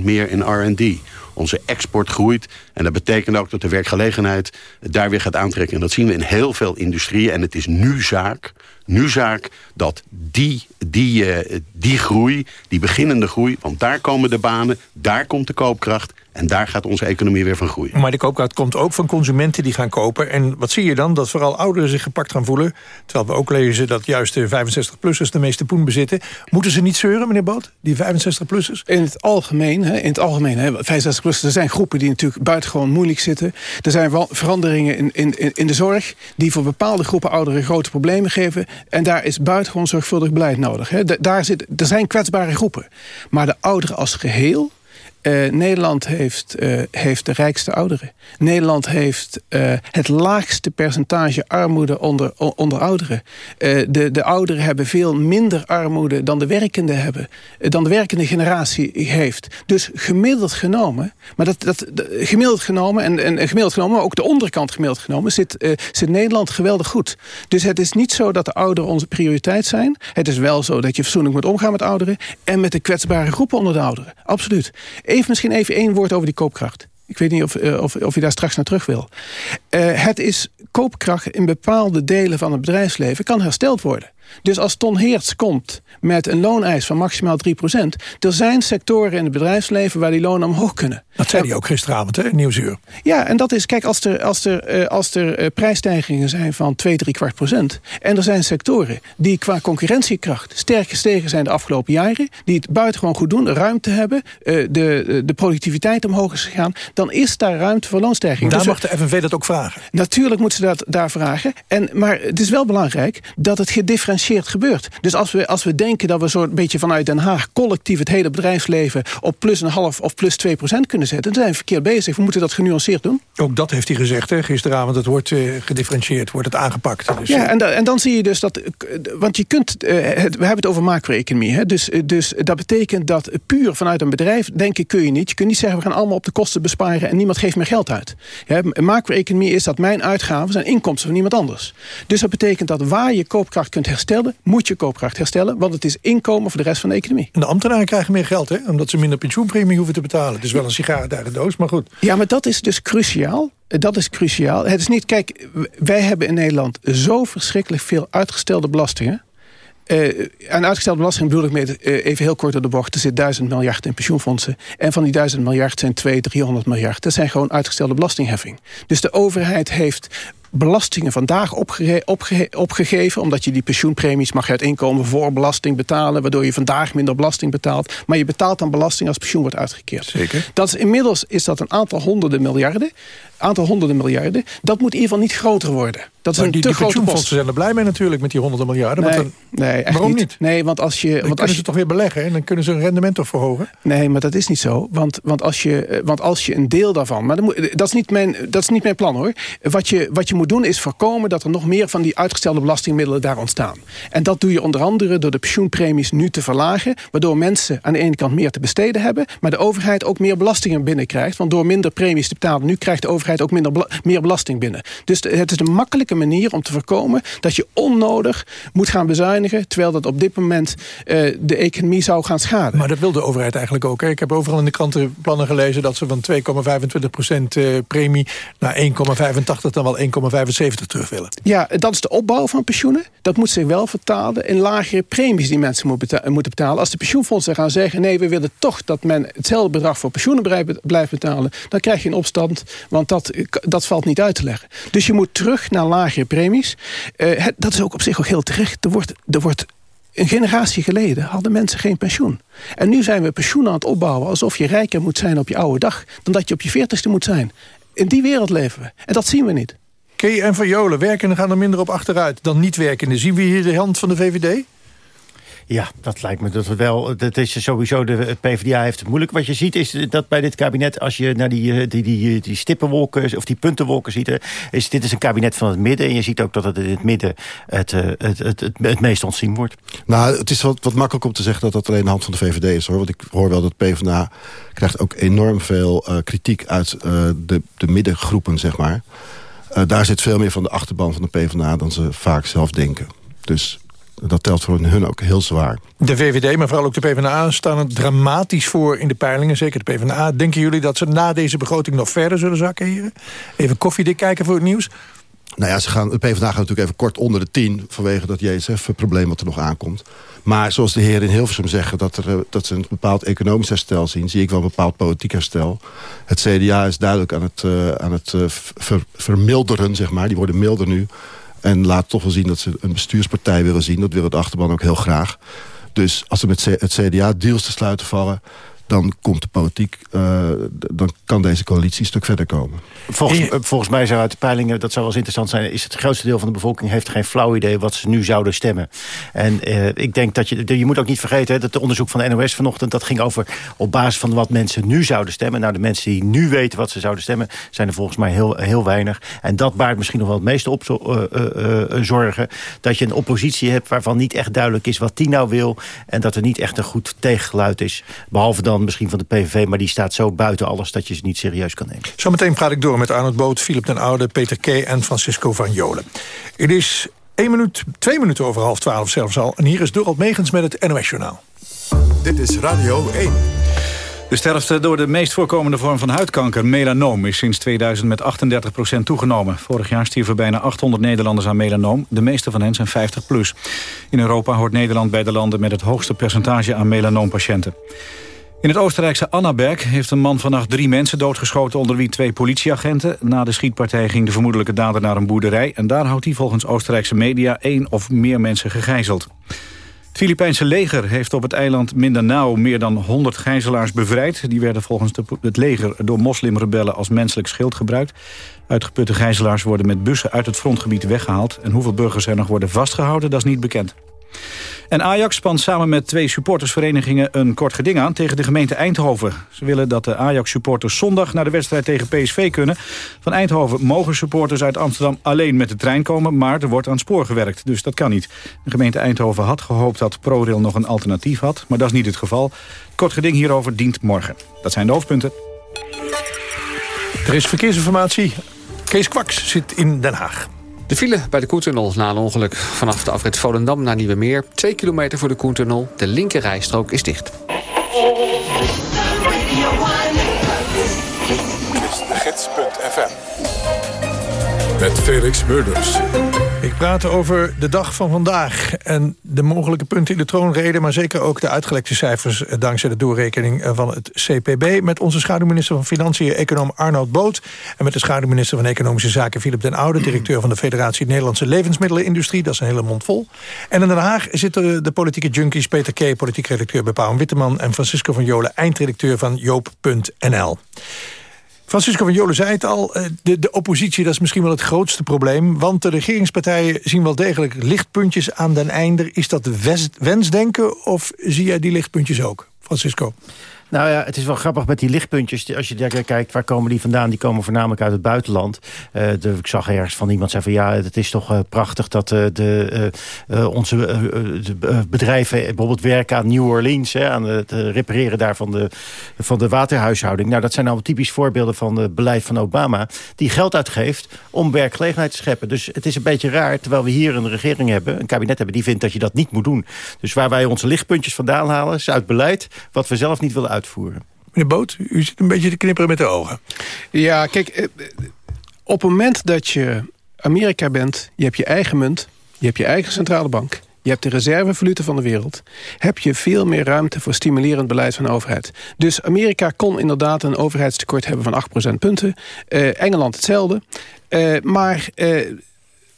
20% meer in R&D. Onze export groeit. En dat betekent ook dat de werkgelegenheid daar weer gaat aantrekken. En dat zien we in heel veel industrieën. En het is nu zaak, nu zaak dat die, die, uh, die groei, die beginnende groei... want daar komen de banen, daar komt de koopkracht... En daar gaat onze economie weer van groeien. Maar de koopkracht komt ook van consumenten die gaan kopen. En wat zie je dan? Dat vooral ouderen zich gepakt gaan voelen. Terwijl we ook lezen dat juist de 65-plussers de meeste poen bezitten. Moeten ze niet zeuren, meneer Boot, die 65-plussers? In het algemeen, hè, in het algemeen hè, 65-plussers, er zijn groepen die natuurlijk buitengewoon moeilijk zitten. Er zijn wel veranderingen in, in, in de zorg die voor bepaalde groepen ouderen grote problemen geven. En daar is buitengewoon zorgvuldig beleid nodig. Hè. Daar zit, er zijn kwetsbare groepen. Maar de ouderen als geheel uh, Nederland heeft, uh, heeft de rijkste ouderen. Nederland heeft uh, het laagste percentage armoede onder, onder ouderen. de, de ouderen hebben veel minder armoede dan de werkende hebben. dan de werkende generatie heeft. Dus gemiddeld genomen, maar dat, dat, gemiddeld genomen en, en gemiddeld genomen, maar ook de onderkant gemiddeld genomen, zit, zit Nederland geweldig goed. Dus het is niet zo dat de ouderen onze prioriteit zijn. Het is wel zo dat je fatsoenlijk moet omgaan met ouderen en met de kwetsbare groepen onder de ouderen. Absoluut. Even misschien even één woord over die koopkracht. Ik weet niet of, uh, of, of je daar straks naar terug wil. Uh, het is koopkracht in bepaalde delen van het bedrijfsleven kan hersteld worden. Dus als Ton Heerts komt met een looneis van maximaal 3%... er zijn sectoren in het bedrijfsleven waar die lonen omhoog kunnen. Dat zei hij ook gisteravond, hè, Nieuwsuur. Ja, en dat is, kijk, als er, als er, uh, als er uh, prijsstijgingen zijn van 2, 3 kwart procent... en er zijn sectoren die qua concurrentiekracht sterk gestegen zijn de afgelopen jaren... die het buitengewoon goed doen, ruimte hebben... Uh, de, de productiviteit omhoog is gegaan... dan is daar ruimte voor loonstijging. Daar dus mag de FNV dat ook vragen. Natuurlijk moeten ze dat daar vragen. En, maar het is wel belangrijk dat het gedifferentieerd gebeurt. Dus als we, als we denken dat we zo'n beetje vanuit Den Haag... collectief het hele bedrijfsleven op plus een half of plus 2 procent kunnen zetten... dan zijn we verkeerd bezig. We moeten dat genuanceerd doen. Ook dat heeft hij gezegd hè, gisteravond. Het wordt uh, gedifferentieerd, wordt het aangepakt. Dus, ja, en, da en, dan zie je dus dat... Want je kunt... Uh, het, we hebben het over macro-economie. Dus, dus dat betekent dat puur vanuit een bedrijf denken kun je niet. Je kunt niet zeggen we gaan allemaal op de kosten besparen... en niemand geeft meer geld uit. Ja, macro-economie is dat mijn uitgaven zijn inkomsten van niemand anders. Dus dat betekent dat waar je koopkracht kunt herstellen moet je koopkracht herstellen. Want het is inkomen voor de rest van de economie. En de ambtenaren krijgen meer geld, hè? Omdat ze minder pensioenpremie hoeven te betalen. Het is wel een sigaar de doos, maar goed. Ja, maar dat is dus cruciaal. Dat is cruciaal. Het is niet, kijk, wij hebben in Nederland zo verschrikkelijk veel uitgestelde belastingen. Uh, aan uitgestelde belasting bedoel ik met uh, even heel kort door de bocht. Er zit 1000 miljard in pensioenfondsen. En van die 1000 miljard zijn 200, 300 miljard. Dat zijn gewoon uitgestelde belastingheffing. Dus de overheid heeft belastingen vandaag opge opge opgegeven... omdat je die pensioenpremies mag uit inkomen voor belasting betalen... waardoor je vandaag minder belasting betaalt. Maar je betaalt dan belasting als pensioen wordt uitgekeerd. Zeker. Dat is, inmiddels is dat een aantal honderden miljarden. Aantal honderden miljarden. Dat moet in ieder geval niet groter worden. Dat is maar een die, te die grote post. zijn er blij mee natuurlijk met die honderden miljarden. Nee, dan, nee echt waarom niet? Nee, want als je... Dan want kunnen als ze toch weer beleggen en dan kunnen ze hun rendement toch verhogen? Nee, maar dat is niet zo. Want, want, als, je, want als je een deel daarvan... Maar dat, moet, dat, is niet mijn, dat is niet mijn plan hoor. Wat je, wat je moet doen is voorkomen dat er nog meer van die uitgestelde belastingmiddelen daar ontstaan. En dat doe je onder andere door de pensioenpremies nu te verlagen. Waardoor mensen aan de ene kant meer te besteden hebben. Maar de overheid ook meer belastingen binnenkrijgt. Want door minder premies te betalen nu krijgt de overheid ook minder, meer belasting binnen. Dus het is een makkelijke manier om te voorkomen dat je onnodig moet gaan bezuinigen. Terwijl dat op dit moment uh, de economie zou gaan schaden. Maar dat wil de overheid eigenlijk ook. Ik heb overal in de kranten plannen gelezen dat ze van 2,25% uh, premie naar 1,85 dan wel 75 terug willen. Ja, dat is de opbouw van pensioenen. Dat moet zich wel vertalen in lagere premies die mensen moeten betalen. Als de pensioenfondsen gaan zeggen... nee, we willen toch dat men hetzelfde bedrag voor pensioenen blijft betalen... dan krijg je een opstand, want dat, dat valt niet uit te leggen. Dus je moet terug naar lagere premies. Uh, dat is ook op zich ook heel terecht. Er wordt, er wordt een generatie geleden hadden mensen geen pensioen. En nu zijn we pensioen aan het opbouwen... alsof je rijker moet zijn op je oude dag... dan dat je op je veertigste moet zijn. In die wereld leven we. En dat zien we niet. Kee en Van Jolen, werkenden gaan er minder op achteruit dan niet-werkenden. Zien we hier de hand van de VVD? Ja, dat lijkt me dat we wel. Dat is sowieso de PvdA heeft het moeilijk. Wat je ziet is dat bij dit kabinet, als je naar die, eh, die, die, die stippenwolken of die puntenwolken ziet, is dit is een kabinet van het midden. En je ziet ook dat het in het midden het, eh, het, het, het, het meest ontzien wordt. Nou, het is wat, wat makkelijk om te zeggen dat dat alleen de hand van de VVD is hoor. Want ik hoor wel dat PvdA krijgt ook enorm veel uh, kritiek uit uh, de, de middengroepen, zeg maar. Uh, daar zit veel meer van de achterban van de PvdA dan ze vaak zelf denken. Dus dat telt voor hun ook heel zwaar. De VVD, maar vooral ook de PvdA staan er dramatisch voor in de peilingen. Zeker de PvdA. Denken jullie dat ze na deze begroting nog verder zullen zakken hier? Even koffiedik kijken voor het nieuws. Nou ja, ze gaan, de PvdA gaat natuurlijk even kort onder de 10... vanwege dat JSF-probleem wat er nog aankomt. Maar zoals de heren in Hilversum zeggen... Dat, er, eh, dat ze een bepaald economisch herstel zien... zie ik wel een bepaald politiek herstel. Het CDA is duidelijk aan het, uh, aan het ver, vermilderen, zeg maar. Die worden milder nu. En laat toch wel zien dat ze een bestuurspartij willen zien. Dat wil het achterban ook heel graag. Dus als er met het CDA deals te sluiten vallen dan komt de politiek, uh, dan kan deze coalitie een stuk verder komen. Volgens, volgens, mij zou uit de peilingen, dat zou wel eens interessant zijn... is het grootste deel van de bevolking heeft geen flauw idee wat ze nu zouden stemmen. En uh, ik denk dat je, je moet ook niet vergeten... Hè, dat het onderzoek van de NOS vanochtend, dat ging over... op basis van wat mensen nu zouden stemmen. Nou, de mensen die nu weten wat ze zouden stemmen... zijn er volgens mij heel, heel weinig. En dat baart misschien nog wel het meeste op uh, zorgen. Dat je een oppositie hebt waarvan niet echt duidelijk is wat die nou wil... en dat er niet echt een goed tegengeluid is. Behalve dan misschien van de PVV... maar die staat zo buiten alles dat je ze niet serieus kan nemen. Zometeen praat ik door met Arnold Boot, Philip den Oude... Peter K. en Francisco van Jolen. Het is één minuut, twee minuten over half twaalf zelfs al. En hier is Dorald Megens met het NOS-journaal. Dit is Radio 1. De sterfte door de meest voorkomende vorm van huidkanker, melanoom... is sinds 2000 met 38% toegenomen. Vorig jaar stierven bijna 800 Nederlanders aan melanoom. De meeste van hen zijn 50 plus. In Europa hoort Nederland bij de landen... met het hoogste percentage aan melanoompatiënten. In het Oostenrijkse Annaberg heeft een man vannacht drie mensen doodgeschoten... onder wie twee politieagenten. Na de schietpartij ging de vermoedelijke dader naar een boerderij... en daar houdt hij volgens Oostenrijkse media één of meer mensen gegijzeld. Het Filipijnse leger heeft op het eiland Mindanao meer dan 100 gijzelaars bevrijd. Die werden volgens het leger door moslimrebellen als menselijk schild gebruikt. Uitgeputte gijzelaars worden met bussen uit het frontgebied weggehaald. En hoeveel burgers er nog worden vastgehouden, dat is niet bekend. En Ajax spant samen met twee supportersverenigingen een kort geding aan tegen de gemeente Eindhoven. Ze willen dat de Ajax-supporters zondag naar de wedstrijd tegen PSV kunnen. Van Eindhoven mogen supporters uit Amsterdam alleen met de trein komen, maar er wordt aan het spoor gewerkt, dus dat kan niet. De gemeente Eindhoven had gehoopt dat ProRail nog een alternatief had, maar dat is niet het geval. Kort geding hierover dient morgen. Dat zijn de hoofdpunten. Er is verkeersinformatie. Kees Kwaks zit in Den Haag. De file bij de Koentunnel na een ongeluk vanaf de afrit Volendam naar Nieuwemeer. Twee kilometer voor de Koentunnel. De linker rijstrook is dicht. de gids.fm met Felix Murders. Ik praat over de dag van vandaag en de mogelijke punten in de troonrede... maar zeker ook de uitgelekte cijfers eh, dankzij de doorrekening eh, van het CPB... met onze schaduwminister van Financiën, econoom Arnold Boot... en met de schaduwminister van Economische Zaken, Philip den Oude... directeur van de Federatie Nederlandse Levensmiddelenindustrie. Dat is een hele mond vol. En in Den Haag zitten de politieke junkies Peter K., politiek redacteur bij Pauw Witteman... en Francisco van Jolen, eindredacteur van Joop.nl. Francisco van Jolen zei het al, eh, de, de oppositie dat is misschien wel het grootste probleem. Want de regeringspartijen zien wel degelijk lichtpuntjes aan den einde. Is dat wensdenken of zie jij die lichtpuntjes ook, Francisco? Nou ja, het is wel grappig met die lichtpuntjes. Als je daar kijkt, waar komen die vandaan? Die komen voornamelijk uit het buitenland. Uh, ik zag ergens van iemand zeggen van... ja, het is toch uh, prachtig dat uh, de, onze bedrijven... bijvoorbeeld werken aan New Orleans... Hè, aan het repareren daar van de, van de waterhuishouding. Nou, dat zijn allemaal typisch voorbeelden van het beleid van Obama... die geld uitgeeft om werkgelegenheid te scheppen. Dus het is een beetje raar, terwijl we hier een regering hebben... een kabinet hebben die vindt dat je dat niet moet doen. Dus waar wij onze lichtpuntjes vandaan halen... is uit beleid wat we zelf niet willen uitvoeren uitvoeren. Meneer Boot, u zit een beetje te knipperen met de ogen. Ja, kijk, eh, op het moment dat je Amerika bent, je hebt je eigen munt... je hebt je eigen centrale bank... je hebt de reservevaluta van de wereld... heb je veel meer ruimte voor stimulerend beleid van de overheid. Dus Amerika kon inderdaad een overheidstekort hebben van 8 procentpunten. Uh, Engeland hetzelfde. Uh, maar... Uh,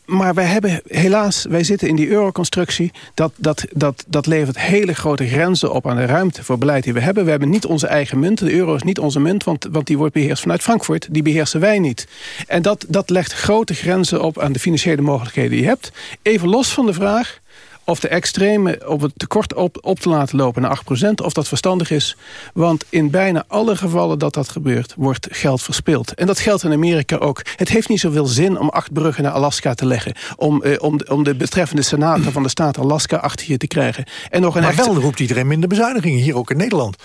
maar wij hebben helaas, wij zitten in die euroconstructie. Dat, dat, dat, dat levert hele grote grenzen op aan de ruimte voor beleid die we hebben. We hebben niet onze eigen munt. De euro is niet onze munt, want, want die wordt beheerst vanuit Frankfurt. Die beheersen wij niet. En dat, dat legt grote grenzen op aan de financiële mogelijkheden die je hebt. Even los van de vraag of de extreme op het tekort op, op te laten lopen naar 8%, of dat verstandig is. Want in bijna alle gevallen dat dat gebeurt, wordt geld verspild. En dat geldt in Amerika ook. Het heeft niet zoveel zin om acht bruggen naar Alaska te leggen. Om, eh, om, om de betreffende senator van de staat Alaska achter je te krijgen. En nog een maar wel roept iedereen minder bezuinigingen, hier ook in Nederland.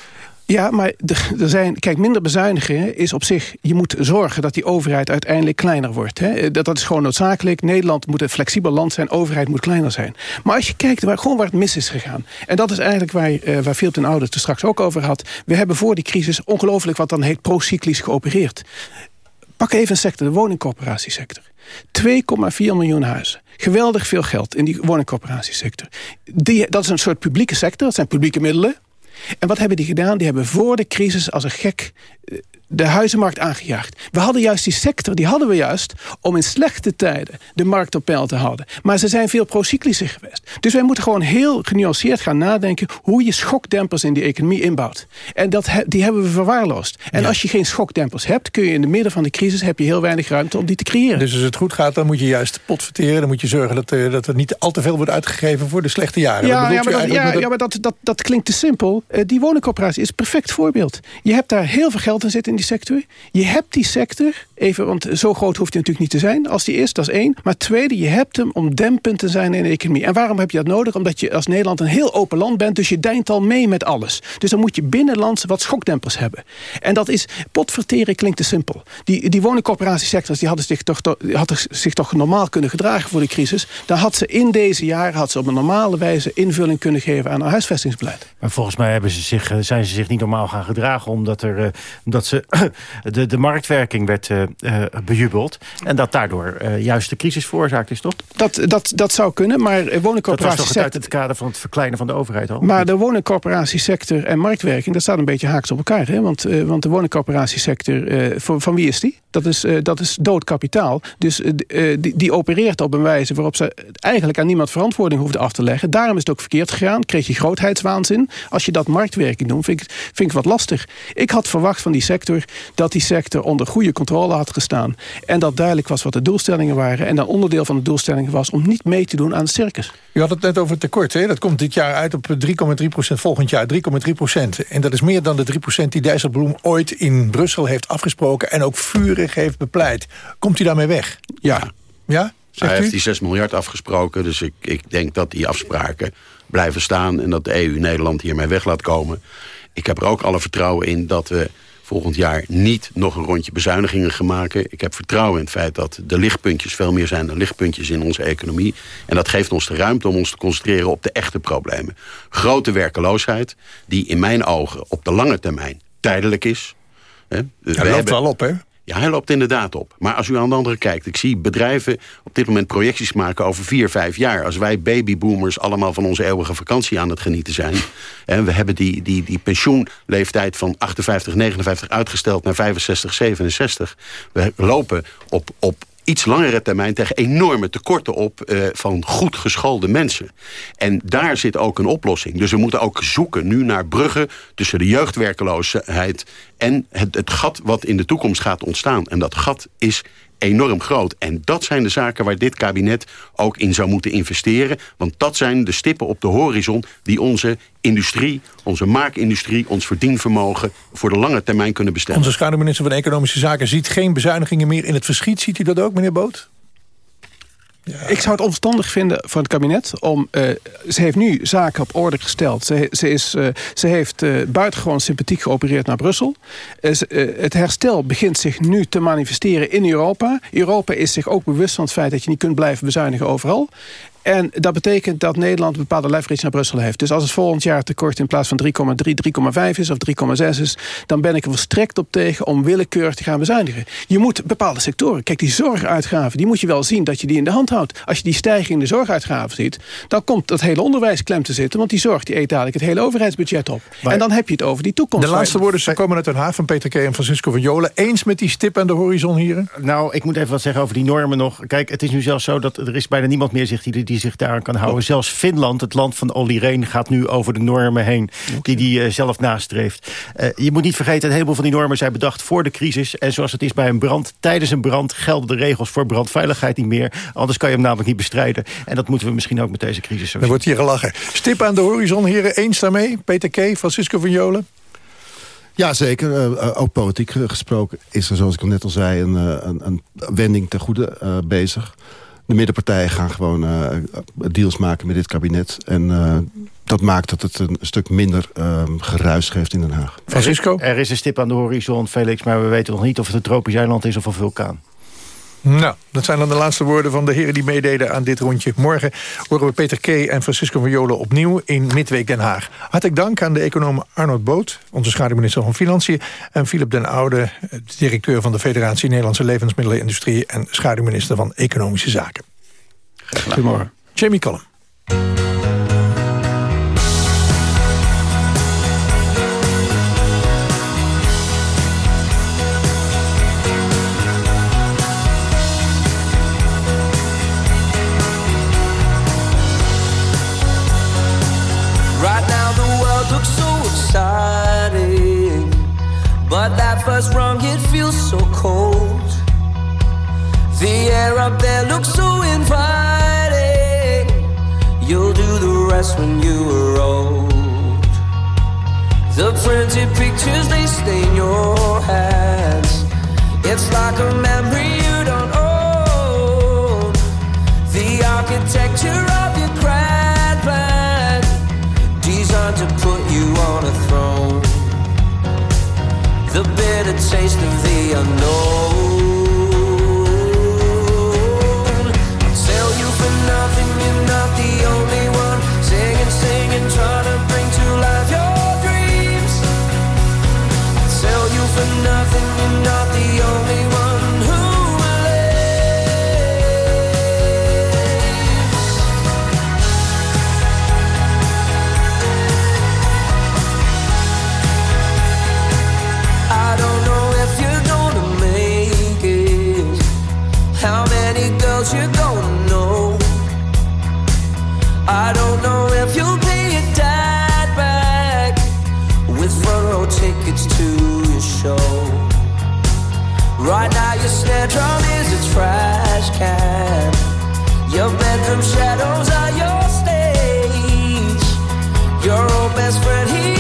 Ja, maar er zijn, kijk, minder bezuinigen is op zich... je moet zorgen dat die overheid uiteindelijk kleiner wordt. Hè. Dat, dat is gewoon noodzakelijk. Nederland moet een flexibel land zijn, overheid moet kleiner zijn. Maar als je kijkt waar, gewoon waar het mis is gegaan... en dat is eigenlijk waar, uh, waar Philip ten Oude het straks ook over had... we hebben voor die crisis ongelooflijk wat dan heet procyclisch geopereerd. Pak even een sector, de woningcorporatiesector. 2,4 miljoen huizen. Geweldig veel geld in die woningcorporatiesector. Die, dat is een soort publieke sector, dat zijn publieke middelen... En wat hebben die gedaan? Die hebben voor de crisis als een gek eh, de huizenmarkt aangejaagd. We hadden juist die sector, die hadden we juist... om in slechte tijden de markt op peil te houden. Maar ze zijn veel procyclischer geweest. Dus wij moeten gewoon heel genuanceerd gaan nadenken... hoe je schokdempers in die economie inbouwt. En dat, die hebben we verwaarloosd. En als je geen schokdempers hebt... kun je in het midden van de crisis... heb je heel weinig ruimte om die te creëren. Dus als het goed gaat, dan moet je juist pot verteren. Dan moet je zorgen dat, uh, dat er niet al te veel wordt uitgegeven... voor de slechte jaren. Ja, ja maar, dat, ja, ja, maar dat, dat, dat klinkt te simpel. Uh, die woningcorporatie is een perfect voorbeeld. Je hebt daar heel veel geld in zitten in die sector. Je hebt die sector, even, want zo groot hoeft hij natuurlijk niet te zijn als die is, dat is één. Maar tweede, je hebt hem om dempend te zijn in de economie. En waarom heb je dat nodig? Omdat je als Nederland een heel open land bent, dus je deint al mee met alles. Dus dan moet je binnenlands wat schokdempers hebben. En dat is, potverteren klinkt te simpel. Die, die woningcorporatiesectors die hadden, zich toch, hadden zich toch normaal kunnen gedragen voor de crisis. Dan had ze in deze jaren had ze op een normale wijze invulling kunnen geven aan een huisvestingsbeleid. Maar volgens mij hebben ze zich, zijn ze zich niet normaal gaan gedragen, omdat, er, omdat ze de, de marktwerking werd uh, bejubeld. En dat daardoor uh, juist de crisis veroorzaakt is, toch? Dat, dat, dat zou kunnen, maar woningcorporaties... Dat was toch uit het kader van het verkleinen van de overheid al? Maar de woningcorporatiesector en marktwerking, dat staat een beetje haaks op elkaar. Hè? Want, want de woningcorporatiesector, voor, van wie is die? Dat is, dat is dood kapitaal. Dus die, die opereert op een wijze waarop ze eigenlijk aan niemand verantwoording hoefde af te leggen. Daarom is het ook verkeerd gegaan. Kreeg je grootheidswaanzin. Als je dat marktwerking doet, vind ik, vind ik wat lastig. Ik had verwacht van die sector dat die sector onder goede controle had gestaan. En dat duidelijk was wat de doelstellingen waren. En dan onderdeel van de doelstellingen was om niet mee te doen aan het circus. U had het net over het tekort. Hè? Dat komt dit jaar uit op 3,3 procent. Volgend jaar 3,3 procent. En dat is meer dan de 3 procent die Dijsselbloem ooit in Brussel heeft afgesproken... en ook vurig heeft bepleit. Komt u daarmee weg? Ja. Ja? Hij heeft die 6 miljard afgesproken. Dus ik, ik denk dat die afspraken blijven staan... en dat de EU Nederland hiermee weg laat komen. Ik heb er ook alle vertrouwen in dat we volgend jaar niet nog een rondje bezuinigingen gaan maken. Ik heb vertrouwen in het feit dat de lichtpuntjes veel meer zijn dan lichtpuntjes in onze economie. En dat geeft ons de ruimte om ons te concentreren op de echte problemen. Grote werkeloosheid, die in mijn ogen op de lange termijn tijdelijk is. Hij loopt hebben... wel op, hè? Ja, hij loopt inderdaad op. Maar als u aan de andere kijkt... ik zie bedrijven op dit moment projecties maken over vier, vijf jaar. Als wij babyboomers allemaal van onze eeuwige vakantie aan het genieten zijn... en we hebben die, die, die pensioenleeftijd van 58, 59 uitgesteld naar 65, 67... we lopen op, op iets langere termijn tegen enorme tekorten op uh, van goed geschoolde mensen. En daar zit ook een oplossing. Dus we moeten ook zoeken nu naar bruggen tussen de jeugdwerkeloosheid en het, het gat wat in de toekomst gaat ontstaan. En dat gat is enorm groot. En dat zijn de zaken waar dit kabinet ook in zou moeten investeren. Want dat zijn de stippen op de horizon die onze industrie, onze maakindustrie, ons verdienvermogen voor de lange termijn kunnen bestemmen. Onze schaduwminister van Economische Zaken ziet geen bezuinigingen meer in het verschiet. Ziet u dat ook, meneer Boot? Ik zou het onverstandig vinden van het kabinet om... Uh, ze heeft nu zaken op orde gesteld. Ze, ze, is, uh, ze heeft uh, buitengewoon sympathiek geopereerd naar Brussel. Het herstel begint zich nu te manifesteren in Europa. Europa is zich ook bewust van het feit dat je niet kunt blijven bezuinigen overal. En dat betekent dat Nederland een bepaalde leverage naar Brussel heeft. Dus als het volgend jaar tekort in plaats van 3,3, 3,5 is of 3,6 is... dan ben ik er volstrekt op tegen om willekeurig te gaan bezuinigen. Je moet bepaalde sectoren... Kijk, die zorguitgaven, die moet je wel zien dat je die in de hand houdt. Als je die stijging in de zorguitgaven ziet... dan komt dat hele onderwijs klem te zitten... want die zorg die eet dadelijk het hele overheidsbudget op. en dan heb je het over die toekomst. De laatste woorden ze komen uit Den Haag van Peter K. en Francisco van Jolen. Eens met die stip aan de horizon hier? Nou, ik moet even wat zeggen over die normen nog. Kijk, het is nu zelfs zo dat er is bijna niemand meer zich die, die zich daaraan kan houden. Zelfs Finland, het land van Olly Rehn, gaat nu over de normen heen... die die uh, zelf nastreeft. Uh, je moet niet vergeten, een heleboel van die normen zijn bedacht voor de crisis. En zoals het is bij een brand, tijdens een brand... gelden de regels voor brandveiligheid niet meer. Anders kan je hem namelijk niet bestrijden. En dat moeten we misschien ook met deze crisis zo Er wordt hier gelachen. Stip aan de horizon, heren, eens daarmee? Peter K., Francisco van Jolen? Ja, zeker. Uh, ook politiek gesproken is er, zoals ik al net al zei... een, een, een wending ten goede uh, bezig. De middenpartijen gaan gewoon uh, deals maken met dit kabinet. En dat maakt dat het een stuk minder geruis geeft in Den Haag. Francisco? Is, er is een stip aan de horizon, Felix... maar we weten nog niet of het een tropisch eiland is of een vulkaan. Nou, dat zijn dan de laatste woorden van de heren die meededen aan dit rondje. Morgen horen we Peter K. en Francisco van Jolen opnieuw in Midweek Den Haag. Hartelijk dank aan de econoom Arnold Boot, onze schaduwminister van Financiën... en Philip den Oude, directeur van de Federatie Nederlandse Levensmiddelenindustrie... en schaduwminister van Economische Zaken. Goedemorgen. Jamie Collum. But that first rung, it feels so cold. The air up there looks so inviting. You'll do the rest when you are old. The printed pictures, they stain your hands. It's like a memory you don't own. The architecture of your grand plan, designed to put you on a throne the bitter taste of the unknown. I'll tell you for nothing, you're not the only one. Singing, singing, trying to bring to life your dreams. I'll tell you for nothing, you're not Now, your snare drum is a trash can. Your bedroom shadows are your stage. Your old best friend, he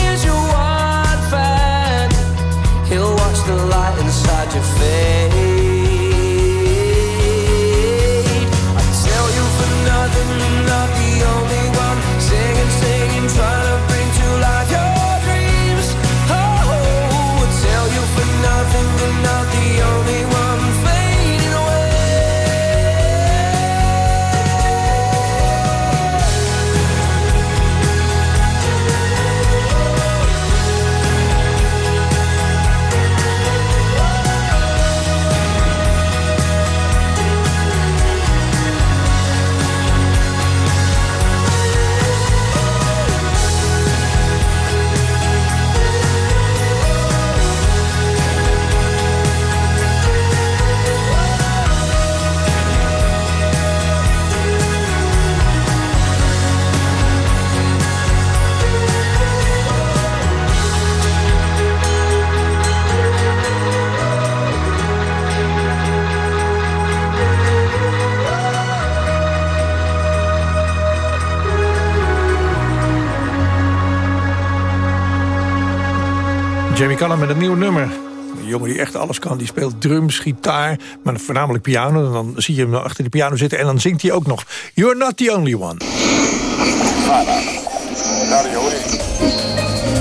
Jamie Cullum met een nieuw nummer. Een jongen die echt alles kan. Die speelt drums, gitaar, maar voornamelijk piano. En dan zie je hem achter de piano zitten en dan zingt hij ook nog... You're not the only one.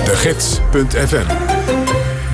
De Gids.fm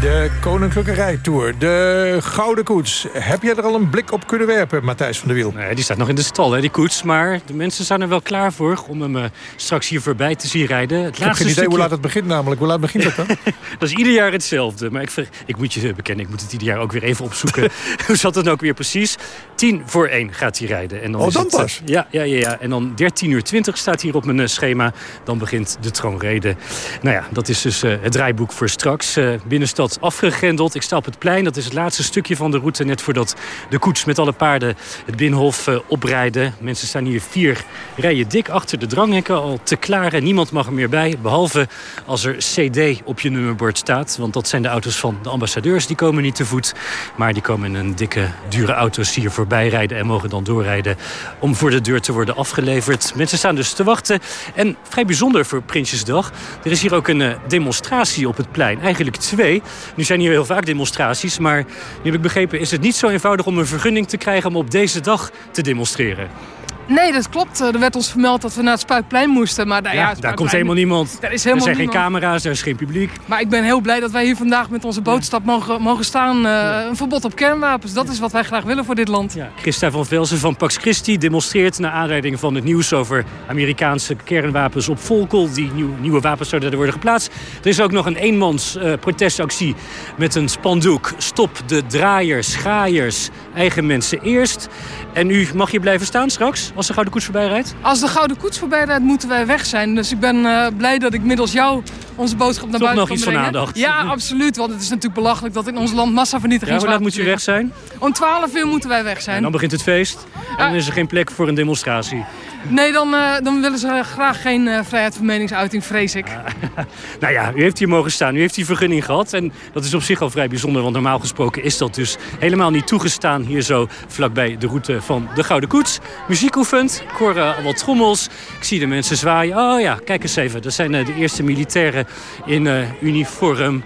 De Koninklijke Rijtour, de Gouden Koets. Heb jij er al een blik op kunnen werpen, Matthijs van der Wiel? Nee, die staat nog in de stal, hè, die koets. Maar de mensen zijn er wel klaar voor om hem eh, straks hier voorbij te zien rijden. Het Ik heb geen idee hoe laat het begint namelijk. Hoe laat begint dat dan? dat is ieder jaar hetzelfde. Maar ik, ver- ik moet je bekennen, ik moet het ieder jaar ook weer even opzoeken. Hoe zat het nou ook weer precies? Tien voor één gaat hij rijden. En dan Oh, is dan het, eh, pas? ja, ja, ja, ja. En dan 13 uur 20 staat hier op mijn eh, schema. Dan begint de troonrede. Nou ja, dat is dus het draaiboek voor straks. Binnenstad afgegrendeld. Ik sta op het plein. Dat is het laatste stukje van de route. Net voordat de koets met alle paarden het binnenhof eh, oprijden. Mensen staan hier vier rijen dik achter de dranghekken al te klaren. Niemand mag er meer bij. Behalve als er CD op je nummerbord staat. Want dat zijn de auto's van de ambassadeurs. Die komen niet te voet. Maar die komen in een dikke, dure auto's hier voorbij rijden. En mogen dan doorrijden om voor de deur te worden afgeleverd. Mensen staan dus te wachten. En vrij bijzonder voor Prinsjesdag. Er is hier ook een eh, demonstratie op het plein. Eigenlijk twee. Nu zijn hier heel vaak demonstraties. Maar nu heb ik begrepen is het niet zo eenvoudig om een vergunning te krijgen... om op deze dag te demonstreren. Nee, dat klopt. Er werd ons vermeld dat we naar het Spuitplein moesten. Maar nou ja, daar komt helemaal niemand. Er is er helemaal zijn geen camera's, er is geen publiek. Maar ik ben heel blij dat wij hier vandaag met onze boodschap mogen, mogen staan. Eh, Een verbod op kernwapens, dat is wat wij graag willen voor dit land. Christa van Velzen van Pax Christi demonstreert... naar aanleiding van het nieuws over Amerikaanse kernwapens op Volkel. Die nieuw- nieuwe wapens zouden er worden geplaatst. Er is ook nog een eenmans eh, protestactie met een spandoek. Stop de draaiers, gaaiers, eigen mensen eerst. En u mag hier blijven staan straks, als de Gouden Koets voorbij rijdt? Als de Gouden Koets voorbij rijdt, moeten wij weg zijn. Dus ik ben eh, blij dat ik middels jou onze boodschap naar Toch buiten nog iets van aandacht. Ja, absoluut. Want het is natuurlijk belachelijk dat in ons land massavernietiging Ja, hoe laat moet u weg zijn? Om 12 uur moeten wij weg zijn. En dan begint het feest. En dan is er geen plek voor een demonstratie. Nee, dan, eh, dan willen ze graag geen eh, vrijheid van meningsuiting, vrees ik. Nou ja, u heeft hier mogen staan. U heeft die vergunning gehad. En dat is op zich al vrij bijzonder. Want normaal gesproken is dat dus helemaal niet toegestaan. Hier zo vlakbij de route van de Gouden Koets. Muziek oefent. Ik hoor eh, al wat trommels. Ik zie de mensen zwaaien. Oh ja, kijk eens even. Dat zijn de eerste militairen in uniform.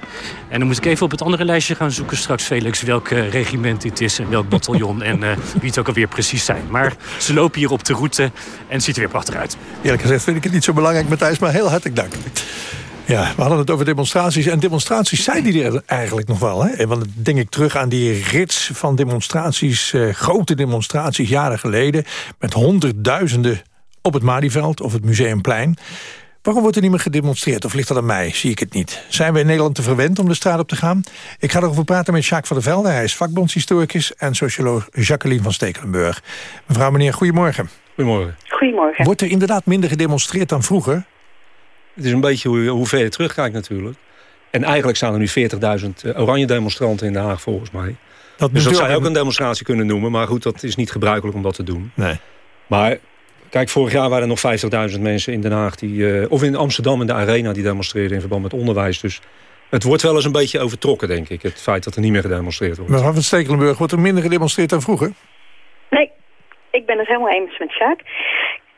En dan moet ik even op het andere lijstje gaan zoeken straks, Felix, welk regiment dit is en welk bataljon en wie het ook alweer precies zijn. Maar ze lopen hier op de route en ziet er weer prachtig uit. Eerlijk gezegd vind ik het niet zo belangrijk, Matthijs, maar heel hartelijk dank. Ja, we hadden het over demonstraties. En demonstraties zijn die er eigenlijk nog wel. Hè? Want dan denk ik terug aan die rits van demonstraties... eh, grote demonstraties jaren geleden... met honderdduizenden op het Malieveld of het Museumplein. Waarom wordt er niet meer gedemonstreerd? Of ligt dat aan mij? Zie ik het niet. Zijn we in Nederland te verwend om de straat op te gaan? Ik ga erover praten met Jacques van der Velde. Hij is vakbondshistoricus en socioloog Jacqueline van Stekelenburg. Mevrouw, meneer, goedemorgen. Goedemorgen. Goedemorgen. Wordt er inderdaad minder gedemonstreerd dan vroeger? Het is een beetje hoe, hoe ver je terugkijkt natuurlijk. En eigenlijk staan er nu 40.000 oranje demonstranten in Den Haag volgens mij. Dat dus dat zou je ook een- een demonstratie kunnen noemen. Maar goed, dat is niet gebruikelijk om dat te doen. Nee. Maar kijk, vorig jaar waren er nog 50.000 mensen in Den Haag... Die, eh, of in Amsterdam in de Arena die demonstreerden in verband met onderwijs. Dus het wordt wel eens een beetje overtrokken, denk ik. Het feit dat er niet meer gedemonstreerd wordt. Mevrouw van Stekelenburg, wordt er minder gedemonstreerd dan vroeger? Nee, ik ben het helemaal eens met Sjaak.